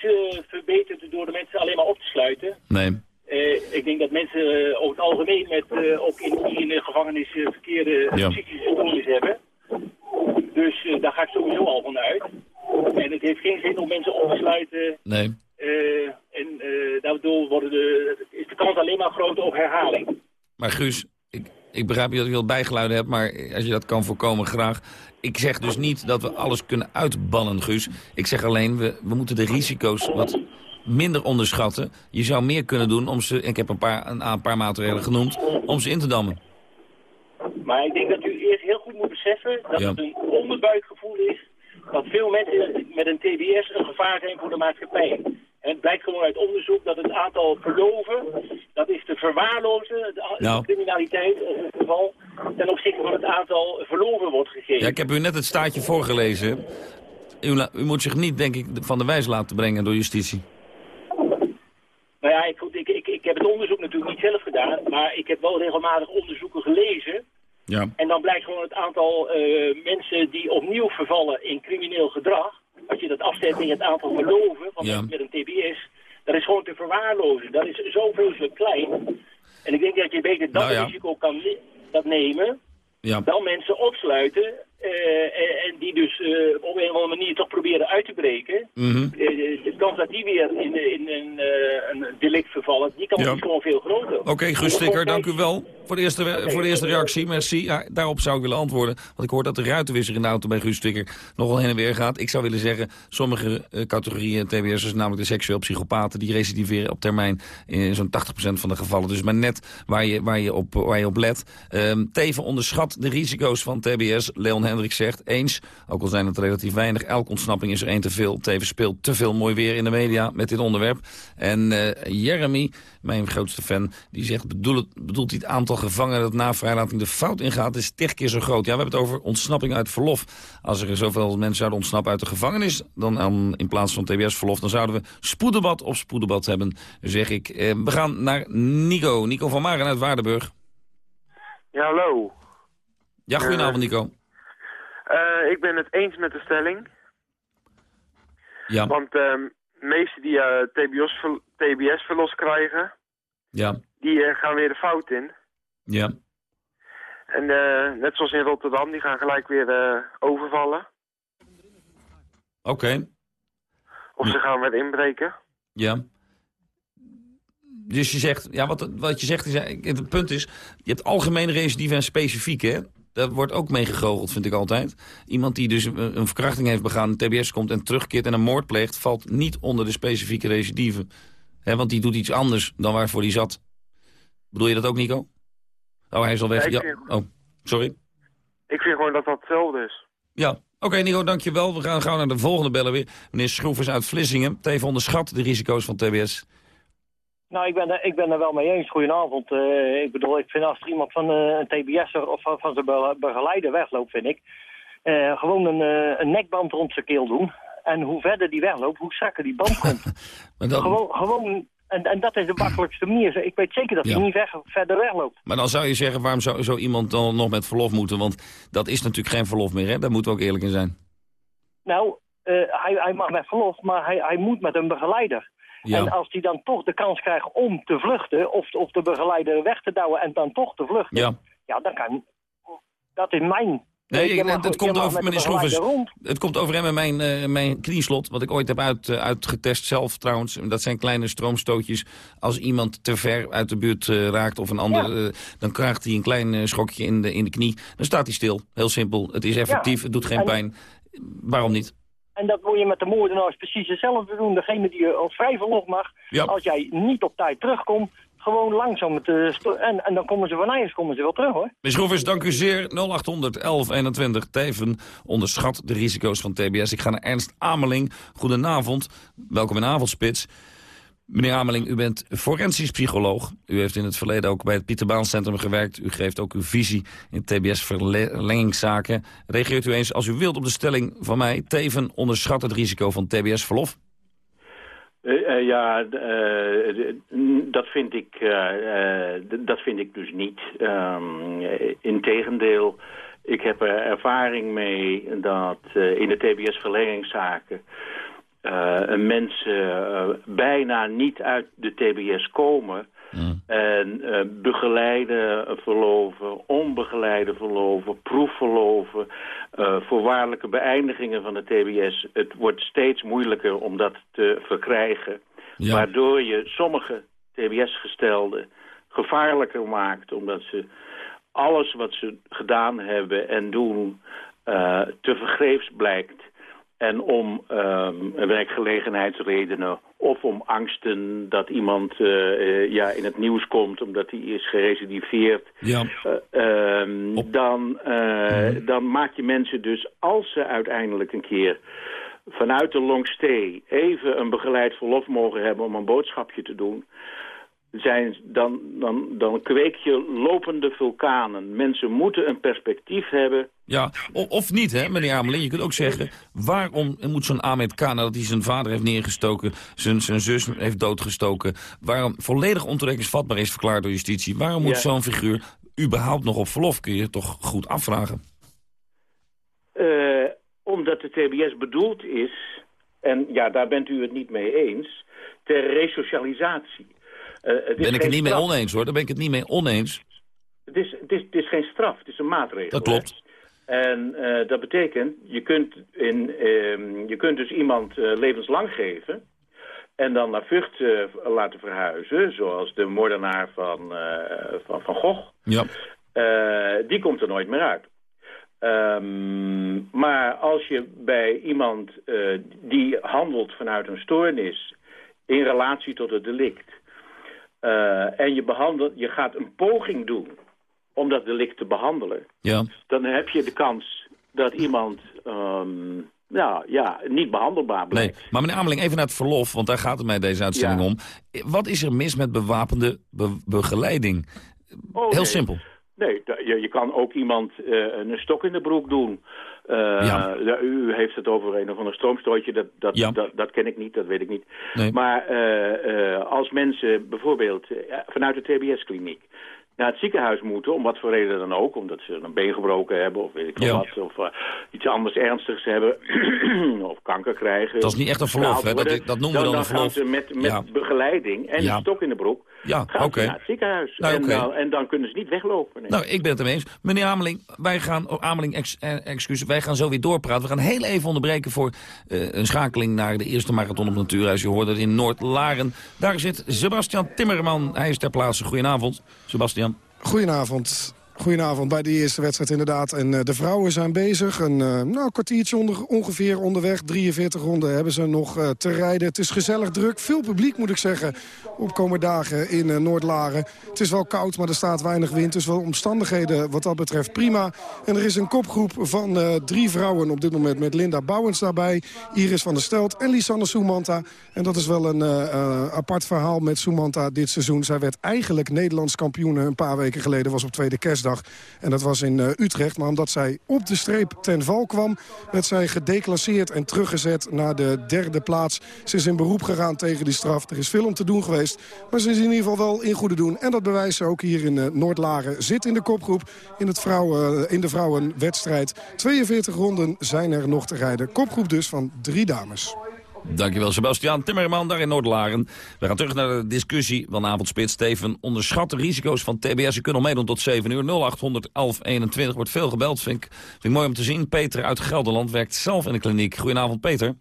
verbeterd door de mensen alleen maar op te sluiten. Nee. ik denk dat mensen over het algemeen met ook in, in de gevangenis verkeerde Ja. psychische stoornis hebben. Dus daar ga ik sowieso al van uit. En het heeft geen zin om mensen op te sluiten. Nee. Eh, en eh, daardoor worden de, is de kans alleen maar groter op herhaling. Maar Guus, ik, ik begrijp dat je wel bijgeluiden hebt, maar als je dat kan voorkomen, graag. Ik zeg dus niet dat we alles kunnen uitbannen, Guus. Ik zeg alleen, we, we moeten de risico's wat minder onderschatten. Je zou meer kunnen doen om ze, ik heb een paar, een, een paar maatregelen genoemd, om ze in te dammen. Maar ik denk dat u eerst heel goed moet beseffen dat Ja. het een onderbuikgevoel is dat veel mensen met een TBS een gevaar zijn voor de maatschappij. En het blijkt gewoon uit onderzoek dat het aantal verloven, dat is te verwaarlozen, de, Nou. de criminaliteit in het geval, ten opzichte van het aantal verloven wordt gegeven. Ja, ik heb u net het staatje voorgelezen. U, u moet zich niet, denk ik, van de wijs laten brengen door justitie. Nou ja, ik, ik, ik, ik heb het onderzoek natuurlijk niet zelf gedaan, maar ik heb wel regelmatig onderzoeken gelezen. Ja. En dan blijkt gewoon het aantal eh, mensen die opnieuw vervallen in crimineel gedrag. Als je dat afzet in het aantal verloven van Ja. met een TBS, dat is gewoon te verwaarlozen. Dat is zo vreselijk klein. En ik denk dat je beter dat Nou ja. risico kan dat nemen, Ja. dan mensen opsluiten. Eh, en, die dus eh, op een of andere manier toch proberen uit te breken. Mhm. Eh, de kans dat die weer in, in, een, een delict vervallen, die kans Ja. is gewoon veel groter. Oké, Guus Stikker, dank u wel voor de eerste, voor de eerste reactie. Merci. Ja, daarop zou ik willen antwoorden. Want ik hoor dat de ruitenwisser in de auto bij Guus Stikker nogal heen en weer gaat. Ik zou willen zeggen, sommige categorieën TBS'ers, namelijk de seksueel psychopaten, die recidiveren op termijn in zo'n 80% van de gevallen. Dus maar net waar je, waar je, op, waar je op let. Ehm, Teven onderschat de risico's van TBS. Leon Hendrik zegt, eens, ook al zijn het relatief weinig, elke ontsnapping is er één te veel. Teven speelt te veel mooi weer in de media met dit onderwerp. En eh, Jeremy, mijn grootste fan, die zegt, bedoelt, bedoelt hij het aantal gevangenen dat na vrijlating de fout ingaat, is tig keer zo groot. Ja, we hebben het over ontsnapping uit verlof. Als er zoveel mensen zouden ontsnappen uit de gevangenis, dan aan, in plaats van TBS-verlof, dan zouden we spoeddebat op spoeddebat hebben, zeg ik. Eh, we gaan naar Nico, Nico van Maren uit Waardenburg. Ja, hallo. Ja, goedenavond Nico. Eh, ik ben het eens met de stelling. Ja. Want ehm, meesten die uh, TBS, TBS verlos krijgen, Ja, die eh, gaan weer de fout in. ja. En eh, net zoals in Rotterdam, die gaan gelijk weer eh, overvallen. Oké, Of ze gaan weer inbreken. ja. Dus je zegt, ja, wat, wat je zegt is, eh, het punt is, je hebt algemene recidive en specifieke, hè? Daar wordt ook mee gegoocheld, vind ik altijd. Iemand die dus een, verkrachting heeft begaan, een TBS komt en terugkeert en een moord pleegt, valt niet onder de specifieke recidive. hè, want die doet iets anders dan waarvoor hij zat. Bedoel je dat ook, Nico? Oh, hij is al weg. Ja, vind- Oh, sorry. Ik vind gewoon dat dat hetzelfde is. Ja, oké Nico, dankjewel. We gaan gauw naar de volgende bellen weer. Meneer Schroevers uit Vlissingen. Teven onderschat de risico's van TBS. Nou, ik ben, er, ik ben er wel mee eens. Goedenavond. Eh, ik bedoel, ik vind als er iemand van eh, een TBS'er of van, van zijn be- begeleider wegloopt, vind ik... eh, gewoon een, een nekband rond zijn keel doen. En hoe verder die wegloopt, hoe strakker die band komt. Maar dan, Gewoon, gewoon en, en dat is de makkelijkste manier. Ik weet zeker dat hij Ja. niet weg, verder wegloopt. maar dan zou je zeggen, waarom zou zo iemand dan nog met verlof moeten? Want dat is natuurlijk geen verlof meer, hè? Daar moeten we ook eerlijk in zijn. Nou, hij, hij mag met verlof, maar hij, hij moet met een begeleider. Ja. En als hij dan toch de kans krijgt om te vluchten... of, of de begeleider weg te douwen en dan toch te vluchten... Ja. ja dan kan... Dat is mijn... Nee, ik- het, komt over, meneer Schroevers, het komt overeen met mijn, eh, mijn knieslot, wat ik ooit heb uit, eh, uitgetest zelf trouwens. Dat zijn kleine stroomstootjes. Als iemand te ver uit de buurt eh, raakt of een ander, dan krijgt hij een klein schokje in de, in de knie. Dan staat hij stil. Heel simpel. Het is effectief, het doet geen En- pijn. Waarom niet? En dat wil je met de moordenaars precies hetzelfde doen. Degene die je als vrij verlof mag, Ja. als jij niet op tijd terugkomt... gewoon langzaam met de... sto- En, en dan komen ze van eigen komen ze wel terug, hoor. Meneer Schroevers, dank u zeer. 0800 1121. Teven onderschat de risico's van TBS. Ik ga naar Ernst Ameling. Goedenavond. Welkom in Avondspits. Meneer Ameling, u bent forensisch psycholoog. U heeft in het verleden ook bij het Pieter Baan Centrum gewerkt. U geeft ook uw visie in TBS-verlengingszaken. Reageert u eens, als u wilt, op de stelling van mij... Teven onderschat het risico van TBS-verlof? Eh, eh, ja, eh, dat vind ik, dat vind ik dus niet. Um, integendeel, ik heb er ervaring mee dat in de TBS-verlengingszaken mensen eh, bijna niet uit de TBS komen... En eh, begeleide verloven, onbegeleide verloven, proefverloven, eh, voorwaardelijke beëindigingen van de TBS. Het wordt steeds moeilijker om dat te verkrijgen. Waardoor je sommige TBS-gestelden gevaarlijker maakt, omdat ze alles wat ze gedaan hebben en doen eh, te vergeefs blijkt. En om ehm, werkgelegenheidsredenen of om angsten dat iemand eh, eh, ja, in het nieuws komt omdat hij is gerecidiveerd. Ja. Eh, ehm, dan, eh, dan maak je mensen dus, als ze uiteindelijk een keer vanuit de long stay even een begeleid verlof mogen hebben om een boodschapje te doen, zijn, dan, dan, dan kweek je lopende vulkanen. Mensen moeten een perspectief hebben. Ja, of niet, hè, meneer Ameling. Je kunt ook zeggen, waarom moet zo'n Ahmed K... nadat hij zijn vader heeft neergestoken, zijn, zijn zus heeft doodgestoken... waarom volledig ontoerekeningsvatbaar is verklaard door justitie... waarom moet Ja. zo'n figuur überhaupt nog op verlof? Kun je je toch goed afvragen? Eh, omdat de TBS bedoeld is, en ja, daar bent u het niet mee eens, ter resocialisatie. Eh, Ben ik het niet mee oneens, hoor. Daar ben ik het niet mee oneens. Het is, het, is, het is geen straf, het is een maatregel. Dat klopt. hè. En eh, dat betekent, je kunt, in, ehm, je kunt dus iemand eh, levenslang geven... en dan naar Vught laten verhuizen, zoals de moordenaar van, van, van Gogh. Ja. Die komt er nooit meer uit. Ehm, maar als je bij iemand die handelt vanuit een stoornis in relatie tot het delict... eh, en je, behandelt, je gaat een poging doen om dat delict te behandelen... Ja. dan heb je de kans dat iemand ehm, nou, ja, niet behandelbaar blijkt. Nee, maar meneer Ameling, even naar het verlof, want daar gaat het mij deze uitzending Ja. om. Wat is er mis met bewapende be- begeleiding? Oh, Heel nee. simpel. Nee, je, je kan ook iemand eh, een stok in de broek doen. Eh, Ja. U heeft het over een of ander stroomstootje, dat, dat, Ja. dat, dat ken ik niet, dat weet ik niet. Nee. Maar eh, als mensen bijvoorbeeld vanuit de TBS-kliniek naar het ziekenhuis moeten, om wat voor reden dan ook. Omdat ze een been gebroken hebben of weet ik Ja. wat. Of iets anders ernstigs hebben. of kanker krijgen. Dat is niet echt een verlof, Gehaald hè? Dat- noemen we dan een gaan verlof. ze met, met begeleiding en een stok in de broek... Ja, oké. naar het ziekenhuis. Nou, en, dan, en dan kunnen ze niet weglopen. nee. Nou, ik ben het ermee eens. Meneer Ameling, wij gaan, oh, Ameling, ex, eh, excuses, wij gaan zo weer doorpraten. We gaan heel even onderbreken voor eh, een schakeling naar de eerste marathon op Natuurhuis. Je hoorde het in Noord-Laren. Daar zit Sebastian Timmerman. Hij is ter plaatse. Goedenavond, Sebastian. Goedenavond. Goedenavond bij de eerste wedstrijd inderdaad. En eh, de vrouwen zijn bezig. Een eh, nou, kwartiertje onder, ongeveer onderweg. 43 ronden hebben ze nog eh, te rijden. Het is gezellig druk. Veel publiek moet ik zeggen. Opkomende dagen in Noord-Laren. Het is wel koud, maar er staat weinig wind. Dus wel omstandigheden wat dat betreft prima. En er is een kopgroep van drie vrouwen op dit moment. Met Linda Bouwens daarbij. Iris van der Stelt en Lisanne Soumanta. En dat is wel een apart verhaal met Soumanta dit seizoen. Zij werd eigenlijk Nederlands kampioen een paar weken geleden. Was op tweede kerstdag. En dat was in eh, Utrecht. Maar omdat zij op de streep ten val kwam... werd zij gedeclasseerd en teruggezet naar de derde plaats. Ze is in beroep gegaan tegen die straf. Er is veel om te doen geweest. Maar ze is in ieder geval wel in goede doen. En dat bewijst ze ook hier in eh, Noord-Laren. Zit in de kopgroep in, het vrouwen, in de vrouwenwedstrijd. 42 ronden zijn er nog te rijden. Kopgroep dus van drie dames. Dankjewel, Sebastian Timmerman, daar in Noord-Laren. We gaan terug naar de discussie van avondspits. Steven, onderschat de risico's van TBS. Je kunt nog meedoen tot 7 uur. 0800 1121 wordt veel gebeld. Vind ik, vind ik mooi om te zien. Peter uit Gelderland werkt zelf in de kliniek. Goedenavond, Peter.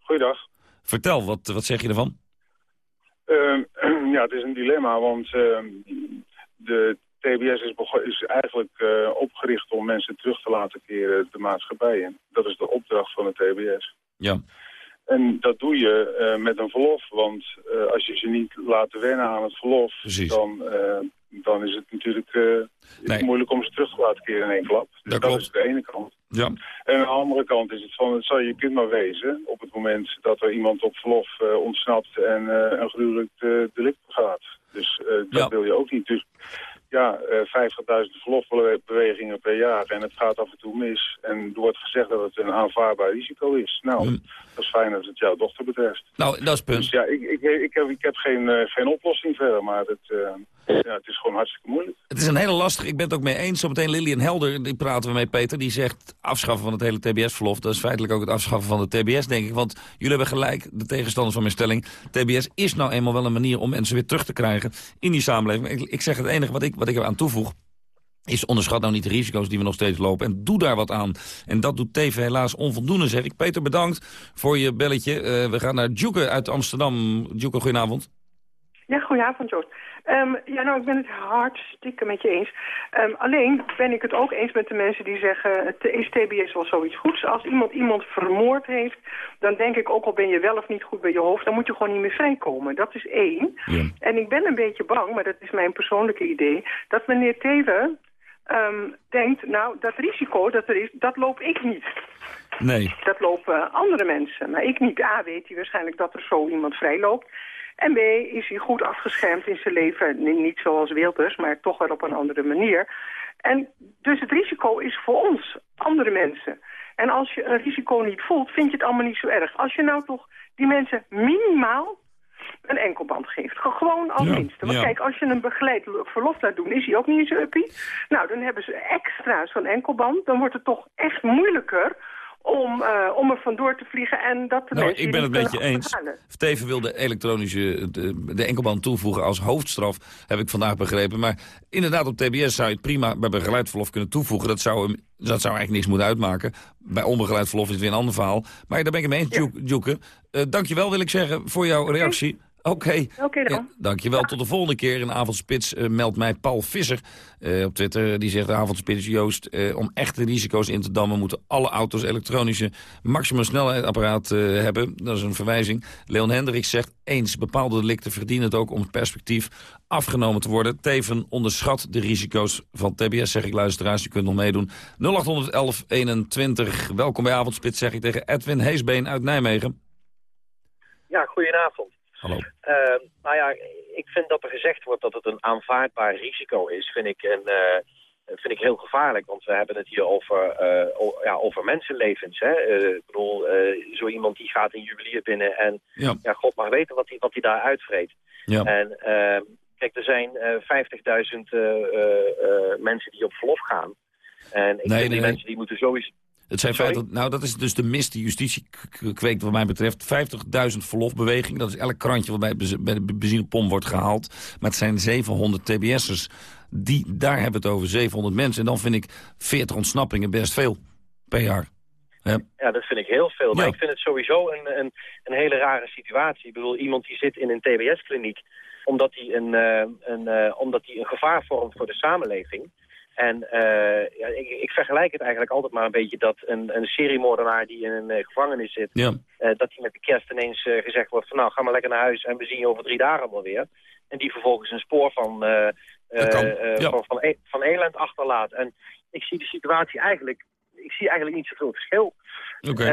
Goeiedag. Vertel, wat, wat zeg je ervan? Ehm, ja, het is een dilemma, want ehm, de TBS is eigenlijk eh, opgericht om mensen terug te laten keren de maatschappij in. Dat is de opdracht van de TBS. Ja. En dat doe je eh, met een verlof, want eh, als je ze niet laat wennen aan het verlof, Precies. dan, eh, dan is het natuurlijk Nee. moeilijk om ze terug te laten keren in één klap. Dus Dat is de ene kant. Ja. En aan de andere kant is het van, het zal je kind maar wezen op het moment dat er iemand op verlof ontsnapt en een gruwelijk delict begaat. Dus dat Ja. wil je ook niet. Dus ja, eh 50.000 verlofbewegingen per jaar en het gaat af en toe mis. En er wordt gezegd dat het een aanvaardbaar risico is. Nou, dat is fijn als het jouw dochter betreft. Nou, dat is punt. Dus ja, ik, ik, ik, heb, ik heb geen, eh, geen oplossing verder, maar het, eh, ja, het is gewoon hartstikke moeilijk. Het is een hele lastige, ik ben het ook mee eens. Zometeen Lilian Helder, die praten we mee, Peter. Die zegt afschaffen van het hele TBS-verlof. Dat is feitelijk ook het afschaffen van de TBS, denk ik. Want jullie hebben gelijk, de tegenstanders van mijn stelling. TBS is nou eenmaal wel een manier om mensen weer terug te krijgen in die samenleving. Ik, ik zeg het enige wat ik, wat ik er aan toevoeg is onderschat nou niet de risico's die we nog steeds lopen. En doe daar wat aan. En dat doet TV helaas onvoldoende, zeg ik. Peter, bedankt voor je belletje. Eh, we gaan naar Djoeke uit Amsterdam. Djoeke, goedenavond. Ja, goedenavond, Joost. Ehm, ja, nou, ik ben het hartstikke met je eens. Ehm, alleen ben ik het ook eens met de mensen die zeggen... het is TBS wel zoiets goeds. Als iemand iemand vermoord heeft... dan denk ik, ook al ben je wel of niet goed bij je hoofd... dan moet je gewoon niet meer vrijkomen. Dat is één. En ik ben een beetje bang, maar dat is mijn persoonlijke idee... dat meneer Teven ehm, denkt... nou, dat risico dat er is, dat loop ik niet. Nee. Dat lopen andere mensen. Maar ik niet. A, weet hij waarschijnlijk dat er zo iemand vrijloopt. En B, is hij goed afgeschermd in zijn leven. Niet zoals Wilders, maar toch wel op een andere manier. En dus het risico is voor ons, andere mensen. En als je een risico niet voelt, vind je het allemaal niet zo erg. Als je nou toch die mensen minimaal een enkelband geeft. Ge- Gewoon als Ja, minste. Want ja. kijk, als je een begeleid verlof laat doen, is hij ook niet zo uppie. Nou, dan hebben ze extra zo'n enkelband. Dan wordt het toch echt moeilijker om, eh, om er vandoor te vliegen en dat de Nou, ik ben het niet met je kunnen eens. Steven wil de elektronische, de, de enkelband toevoegen als hoofdstraf, heb ik vandaag begrepen. Maar inderdaad, op TBS zou je het prima bij begeleid verlof kunnen toevoegen. Dat zou, hem- dat zou eigenlijk niks moeten uitmaken. Bij onbegeleid verlof is het weer een ander verhaal. Maar daar ben ik mee eens, Djoek- Djoeke. Eh, dankjewel wil ik zeggen voor jouw reactie. Oké. Oké dan. Ja, dankjewel. Tot de volgende keer. In Avondspits eh, meldt mij Paul Visser eh, op Twitter. Die zegt, Avondspits Joost, eh, om echte risico's in te dammen... moeten alle auto's elektronische maximum snelheidsapparaat eh, hebben. Dat is een verwijzing. Leon Hendricks zegt, eens bepaalde delicten verdienen het ook... om het perspectief afgenomen te worden. Teven onderschat de risico's van TBS, zeg ik luisteraars. Je kunt nog meedoen. 0811 21. Welkom bij Avondspits, zeg ik tegen Edwin Heesbeen uit Nijmegen. Ja, goedenavond. Hallo. Eh, nou ja, ik vind dat er gezegd wordt dat het een aanvaardbaar risico is, vind ik, een, eh, vind ik heel gevaarlijk. Want we hebben het hier over, eh, ja, over mensenlevens. Hè? Eh, ik bedoel, zo iemand die gaat een juwelier binnen en Ja. ja, God mag weten wat hij wat hij daar uitvreet. Ja. En eh, Kijk, er zijn eh 50.000 eh, eh, eh, mensen die op verlof gaan. En ik Nee, vind die nee. mensen die moeten sowieso... Het zijn Sorry? 50, nou, dat is dus de mist die justitie kweekt wat mij betreft. 50.000 verlofbeweging. Dat is elk krantje wat bij, de benzinepomp wordt gehaald. Maar het zijn 700 TBS'ers. Die, daar hebben we het over, 700 mensen. En dan vind ik 40 ontsnappingen best veel per jaar. Ja, dat vind ik heel veel. Maar Ja. ik vind het sowieso een, een, een hele rare situatie. Ik bedoel, iemand die zit in een TBS-kliniek... omdat hij een, eh, een, eh, omdat hij een gevaar vormt voor de samenleving... En eh, ja, ik, ik vergelijk het eigenlijk altijd maar een beetje dat een, een seriemoordenaar die in een eh, gevangenis zit, Ja. eh, dat die met de kerst ineens gezegd wordt van nou ga maar lekker naar huis en we zien je over drie dagen wel weer. En die vervolgens een spoor van, ja. van, van, e- van elend achterlaat. En ik zie de situatie eigenlijk, ik zie eigenlijk niet zoveel verschil. Oké.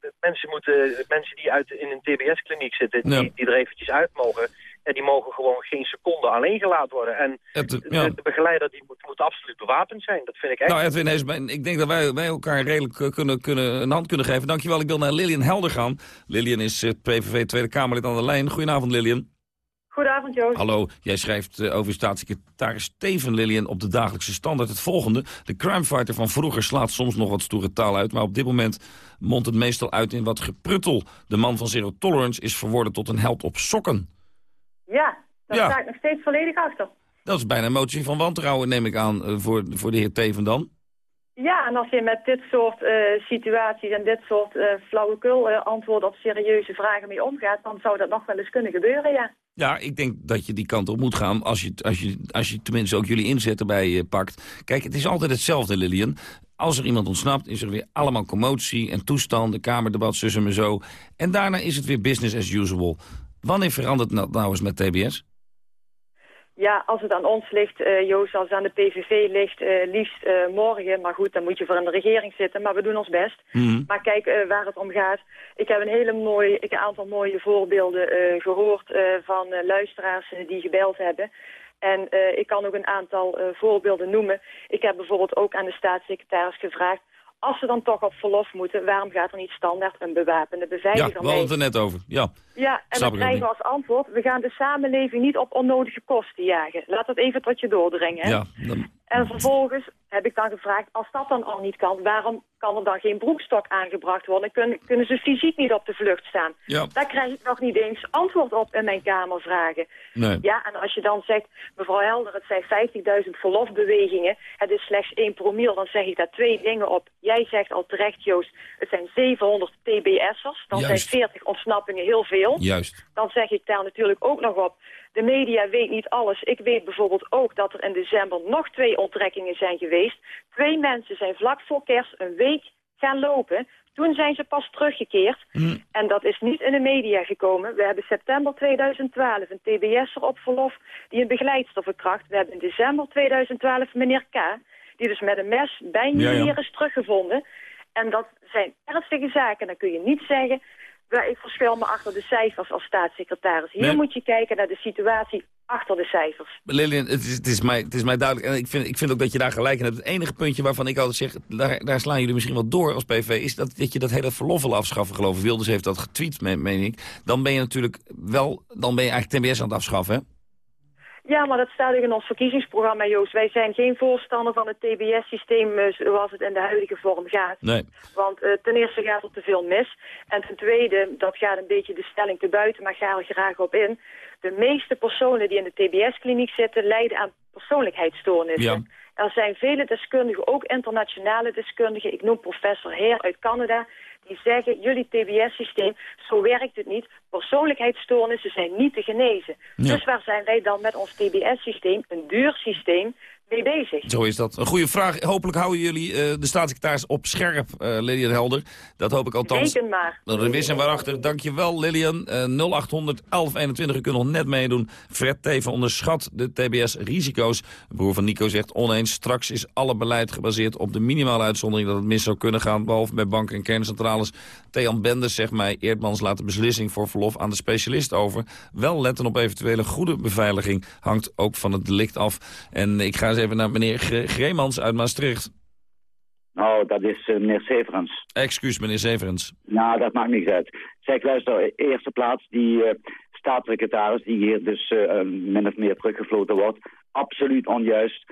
De mensen, moeten, mensen die uit, in een TBS-kliniek zitten, die, die er eventjes uit mogen... En die mogen gewoon geen seconde alleen gelaten worden. En ja. de, de begeleider die moet, moet absoluut bewapend zijn. Dat vind ik echt. Nou, Edwin, ik denk dat wij, wij elkaar redelijk eh, kunnen, kunnen, een hand kunnen geven. Dankjewel, ik wil naar Lilian Helder gaan. Lilian is eh, PVV Tweede Kamerlid aan de lijn. Goedenavond, Lilian. Goedenavond, Joost. Hallo, jij schrijft eh, over staatssecretaris Steven Lilian op de dagelijkse standaard het volgende. De crimefighter van vroeger slaat soms nog wat stoere taal uit, maar op dit moment mondt het meestal uit in wat gepruttel. De man van Zero Tolerance is verworden tot een held op sokken. Ja, daar Ja. sta ik nog steeds volledig achter. Dat is bijna een motie van wantrouwen, neem ik aan, eh, voor, voor de heer Teven dan. Ja, en als je met dit soort eh, situaties en dit soort eh flauwekul eh, antwoorden op serieuze vragen mee omgaat, dan zou dat nog wel eens kunnen gebeuren, ja. Ja, ik denk dat je die kant op moet gaan als je, als je, als je tenminste ook jullie inzetten bij eh, pakt. Kijk, het is altijd hetzelfde, Lillian. Als er iemand ontsnapt, is er weer allemaal commotie en toestanden, kamerdebat, zus en zo. En daarna is het weer business as usual. Wanneer verandert dat nou eens met TBS? Ja, als het aan ons ligt, eh, Joost, als het aan de PVV ligt, eh, liefst eh, morgen. Maar goed, dan moet je voor in de regering zitten, maar we doen ons best. Mhm. Maar kijk waar het om gaat. Ik heb een hele mooie, ik een aantal mooie voorbeelden eh, gehoord eh, van luisteraars die gebeld hebben. En ik kan ook een aantal voorbeelden noemen. Ik heb bijvoorbeeld ook aan de staatssecretaris gevraagd... als ze dan toch op verlof moeten, waarom gaat er niet standaard een bewapende Ja, beveiliger we mee? hadden het er net over. Ja, Ja, en dan krijgen we als antwoord... we gaan de samenleving niet op onnodige kosten jagen. Laat dat even tot je doordringen. hè? ja dan, En vervolgens heb ik dan gevraagd, als dat dan al niet kan... waarom kan er dan geen broekstok aangebracht worden? Kunnen, kunnen ze fysiek niet op de vlucht staan? Ja. Daar krijg ik nog niet eens antwoord op in mijn Kamervragen. Nee. Ja, en als je dan zegt, mevrouw Helder, het zijn 50.000 verlofbewegingen... het is slechts 1 promiel, dan zeg ik daar twee dingen op. Jij zegt al terecht, Joost, het zijn 700 TBS'ers. Dan Juist. zijn 40 ontsnappingen heel veel. Juist. Dan zeg ik daar natuurlijk ook nog op. De media weet niet alles. Ik weet bijvoorbeeld ook dat er in december nog twee onttrekkingen zijn geweest. Twee mensen zijn vlak voor kerst een week gaan lopen. Toen zijn ze pas teruggekeerd. En dat is niet in de media gekomen. We hebben september 2012 een TBS'er op verlof die een begeleidster verkracht. We hebben in december 2012 meneer K. Die dus met een mes bij Ja, ja. Nieuwjaar is teruggevonden. En dat zijn ernstige zaken. Dan kun je niet zeggen... "Wel, Ik verschil me achter de cijfers als staatssecretaris. Hier Nee. moet je kijken naar de situatie achter de cijfers. Lillian, het is, het, is mij, het is mij duidelijk. En ik vind, ik vind ook dat je daar gelijk in hebt. Het enige puntje waarvan ik altijd zeg, daar, daar slaan jullie misschien wel door als PV... is dat, dat je dat hele verlof wil afschaffen, geloof ik. Wilders heeft dat getweet, meen, meen ik. Dan ben je natuurlijk wel, dan ben je eigenlijk TBS aan het afschaffen, hè? Ja, maar dat staat ook in ons verkiezingsprogramma, Joost. Wij zijn geen voorstander van het TBS-systeem eh, zoals het in de huidige vorm gaat. Nee. Want eh, ten eerste gaat er te veel mis. En ten tweede, dat gaat een beetje de stelling te buiten, maar ga er graag op in. De meeste personen die in de TBS-kliniek zitten, lijden aan persoonlijkheidsstoornissen. Er zijn vele deskundigen, ook internationale deskundigen. Ik noem professor Heer uit Canada. Die zeggen, jullie TBS-systeem, zo werkt het niet. Persoonlijkheidsstoornissen zijn niet te genezen. Ja. Dus waar zijn wij dan met ons TBS-systeem, een duur systeem, mee bezig? Zo is dat. Een goede vraag. Hopelijk houden jullie eh, de staatssecretaris op scherp, eh Lilian Helder. Dat hoop ik althans. Reken maar. Er wis en waarachter. Dankjewel Lilian. Eh 0800 1121, u kunt nog net meedoen. Fred Teven onderschat de TBS-risico's. De broer van Nico zegt oneens. Straks is alle beleid gebaseerd op de minimale uitzondering... dat het mis zou kunnen gaan, behalve bij banken en kerncentrales. Thean Benders zegt mij... Eerdmans laat de beslissing voor verlof aan de specialist over. Wel letten op eventuele goede beveiliging. Hangt ook van het delict af. En ik ga eens even naar meneer Gre- Greemans uit Maastricht. Nou, dat is eh, meneer Severens. Excuus, meneer Severens. Nou, dat maakt niks uit. Zeg, luister, eerste plaats, die eh, staatssecretaris, die hier dus uh, min of meer teruggefloten wordt, absoluut onjuist.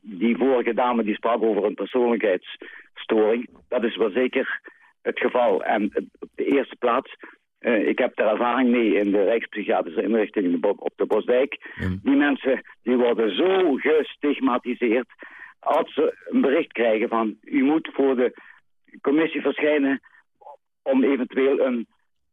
Die vorige dame die sprak over een persoonlijkheidsstoring. Dat is wel zeker het geval. En op de eerste plaats, uh, ik heb daar ervaring mee in de Rijkspsychiatrische inrichting op de Bosdijk. Mm. Die mensen die worden zo gestigmatiseerd als ze een bericht krijgen van... u moet voor de commissie verschijnen om eventueel een,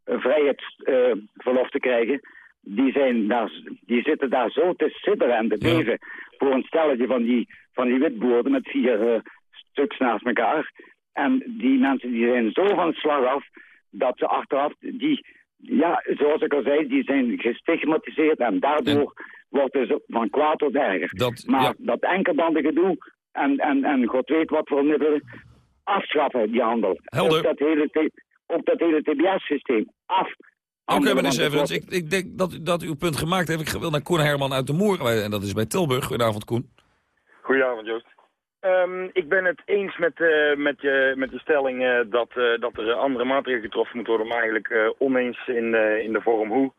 een vrijheidsverlof uh, te krijgen... Die, zijn daar, die zitten daar zo te sidderen en te beven voor een stelletje van die, van die witboorden met vier uh, stuks naast elkaar. En die mensen die zijn zo van slag af dat ze achteraf, die, ja, zoals ik al zei, die zijn gestigmatiseerd en daardoor wordt het van kwaad tot erger. Dat, maar ja. dat enkelbandige gedoe en, en, en god weet wat voor middelen, afschaffen die handel. Helder. Op dat hele, op dat hele TBS-systeem, af. Oké, Handel, meneer Severens, ik, ik denk dat, dat u uw punt gemaakt heeft. Ik wil naar Koen Herman uit de Moer, eh, en dat is bij Tilburg. Goedenavond, Koen. Goedenavond, Joost. Ehm, ik ben het eens met, eh, met, je, met de stelling eh, dat, eh, dat er andere maatregelen getroffen moeten worden, maar eigenlijk eh, oneens in, eh, in de vorm hoe.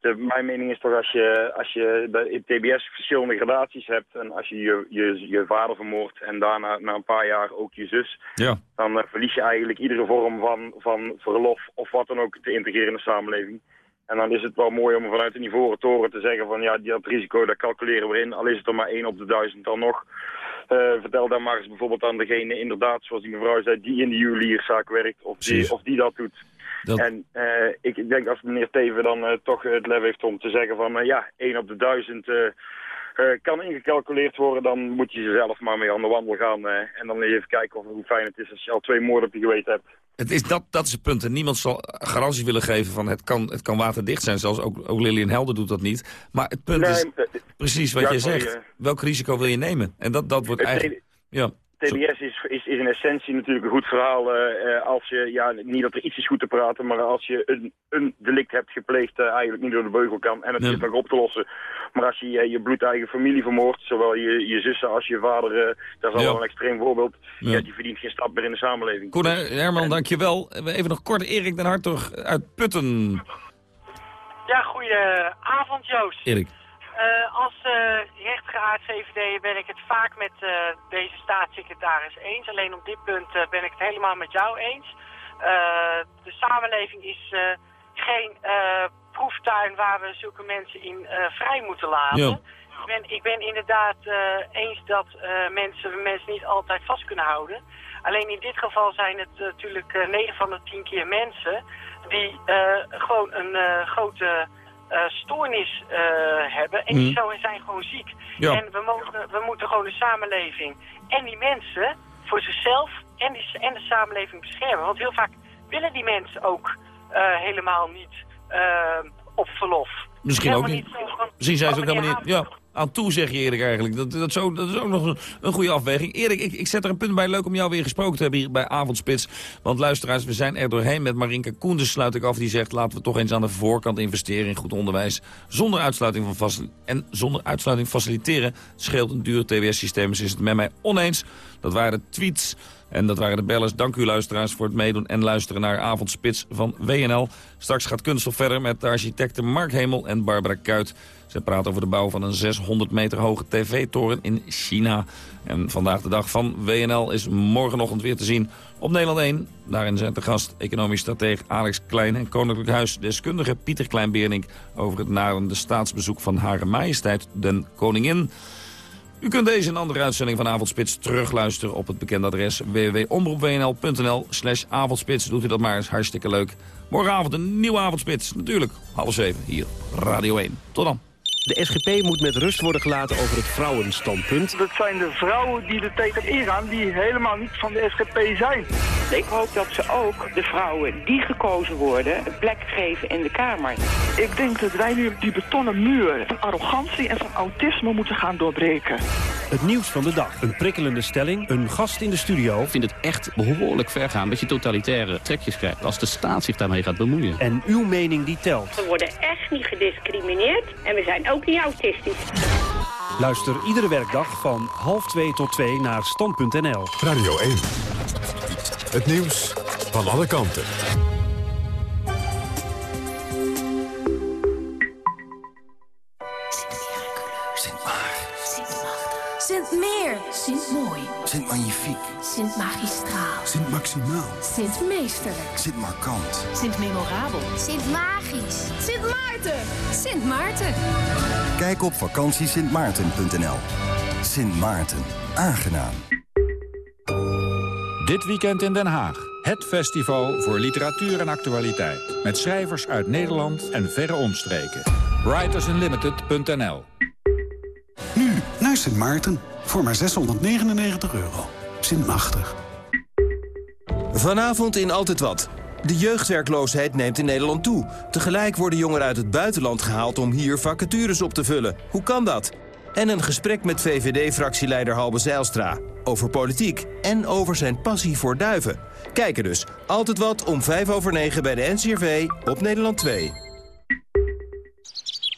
De, mijn mening is toch als je, als je bij in TBS verschillende gradaties hebt en als je je, je, je vader vermoordt en daarna na een paar jaar ook je zus, Ja. dan eh, verlies je eigenlijk iedere vorm van, van verlof of wat dan ook te integreren in de samenleving. En dan is het wel mooi om vanuit een ivoren toren te zeggen van ja, dat risico, dat calculeren we in. Al is het er maar één op de duizend dan nog. Eh, vertel dan maar eens bijvoorbeeld aan degene inderdaad, zoals die mevrouw zei, die in de juwelierszaak werkt of die, of die dat doet. En eh, ik, ik denk als meneer Teven dan eh, toch het lef heeft om te zeggen van ja, één op de duizend kan ingecalculeerd worden, dan moet je zelf maar mee aan de wandel gaan. eh, en dan even kijken of, hoe fijn het is als je al twee moorden op je geweten hebt. Het is dat, dat is het punt. En niemand zal garanties willen geven van het kan, het kan waterdicht zijn. Zelfs ook, ook Lilian Helder doet dat niet. Maar het punt Nee, is eh, precies wat sorry, zegt. eh. Welk risico wil je nemen? En dat, dat wordt eigenlijk... Ja. TBS is, is, is in essentie natuurlijk een goed verhaal eh, eh, als je, ja, niet dat er iets is goed te praten, maar als je een, een delict hebt gepleegd, eh, eigenlijk niet door de beugel kan en het Ja. is nog op te lossen. Maar als je eh, je bloedeigen familie vermoordt, zowel je, je zussen als je vader, dat is al Ja. wel een extreem voorbeeld, Ja. ja. die verdient geen stap meer in de samenleving. Koen Her- Herman, dankjewel. Even nog kort Erik den Hartog uit Putten. Ja, goedenavond Joost. Erik. Eh, als uh, rechtgeaard VVD ben ik het vaak met eh, deze staatssecretaris eens. Alleen op dit punt ben ik het helemaal met jou eens. De samenleving is geen proeftuin waar we zulke mensen in vrij moeten laten. Ik, ben, ik ben inderdaad eens dat mensen mensen niet altijd vast kunnen houden. Alleen in dit geval zijn het natuurlijk eh 9 van de 10 keer mensen die gewoon een grote stoornis eh, hebben. En die zo zijn gewoon ziek. Ja. En we, mogen, we moeten gewoon de samenleving en die mensen voor zichzelf en, die, en de samenleving beschermen. Want heel vaak willen die mensen ook eh, helemaal niet eh, op verlof. Misschien ook niet. van- Misschien zijn ze ook van helemaal niet... Ja, aan toe zeg je Erik eigenlijk. Dat, dat, ook, dat is ook nog een, goede afweging. Erik, ik, ik zet er een punt bij. Leuk om jou weer gesproken te hebben hier bij Avondspits. Want luisteraars, we zijn er doorheen met Marinka Koenders sluit ik af. Die zegt, laten we toch eens aan de voorkant investeren in goed onderwijs. Zonder uitsluiting van facil- en zonder uitsluiting faciliteren scheelt een duur TWS-systeem. Is het met mij oneens. Dat waren de tweets. En dat waren de bellers. Dank u luisteraars voor het meedoen en luisteren naar Avondspits van WNL. Straks gaat Kunststof verder met de architecten Mark Hemel en Barbara Kuit. Ze praten over de bouw van een 600 meter hoge tv-toren in China. En vandaag de dag van WNL is morgenochtend weer te zien op Nederland 1. Daarin zijn te gast economisch stratege Alex Klein en Koninklijk Huis-deskundige Pieter Klein-Beernink... over het narende staatsbezoek van Hare Majesteit den Koningin... U kunt deze en andere uitzending van Avondspits terugluisteren op het bekende adres www.omroepwnl.nl slash avondspits. Doet u dat maar, is hartstikke leuk. Morgenavond een nieuwe Avondspits, natuurlijk half zeven hier, Radio 1. Tot dan. De SGP moet met rust worden gelaten over het vrouwenstandpunt. Dat zijn de vrouwen die er tegen ingaan, die helemaal niet van de SGP zijn. Ik hoop dat ze ook de vrouwen die gekozen worden een plek geven in de Kamer. Ik denk dat wij nu die betonnen muur van arrogantie en van autisme moeten gaan doorbreken. Het nieuws van de dag. Een prikkelende stelling. Een gast in de studio. Ik vind het echt behoorlijk ver gaan dat je totalitaire trekjes krijgt als de staat zich daarmee gaat bemoeien. En uw mening die telt. We worden echt niet gediscrimineerd en we zijn ook niet autistisch. Luister iedere werkdag van half twee tot twee naar stand.nl. Radio 1. Het nieuws van alle kanten. Mooi. Sint Magnifiek. Sint Magistraal. Sint Maximaal. Sint Meesterlijk. Sint Markant. Sint Memorabel. Sint Magisch. Sint Maarten. Sint Maarten. Kijk op vakantiesintmaarten.nl. Sint Maarten. Aangenaam. Dit weekend in Den Haag. Het festival voor literatuur en actualiteit. Met schrijvers uit Nederland en verre omstreken. WritersUnlimited.nl Nu naar Sint Maarten. Voor maar 699 euro. Sint Machtig. Vanavond in Altijd Wat. De jeugdwerkloosheid neemt in Nederland toe. Tegelijk worden jongeren uit het buitenland gehaald om hier vacatures op te vullen. Hoe kan dat? En een gesprek met VVD-fractieleider Halbe Zijlstra. Over politiek en over zijn passie voor duiven. Kijken dus. Altijd wat om 5 over 9 bij de NCRV op Nederland 2.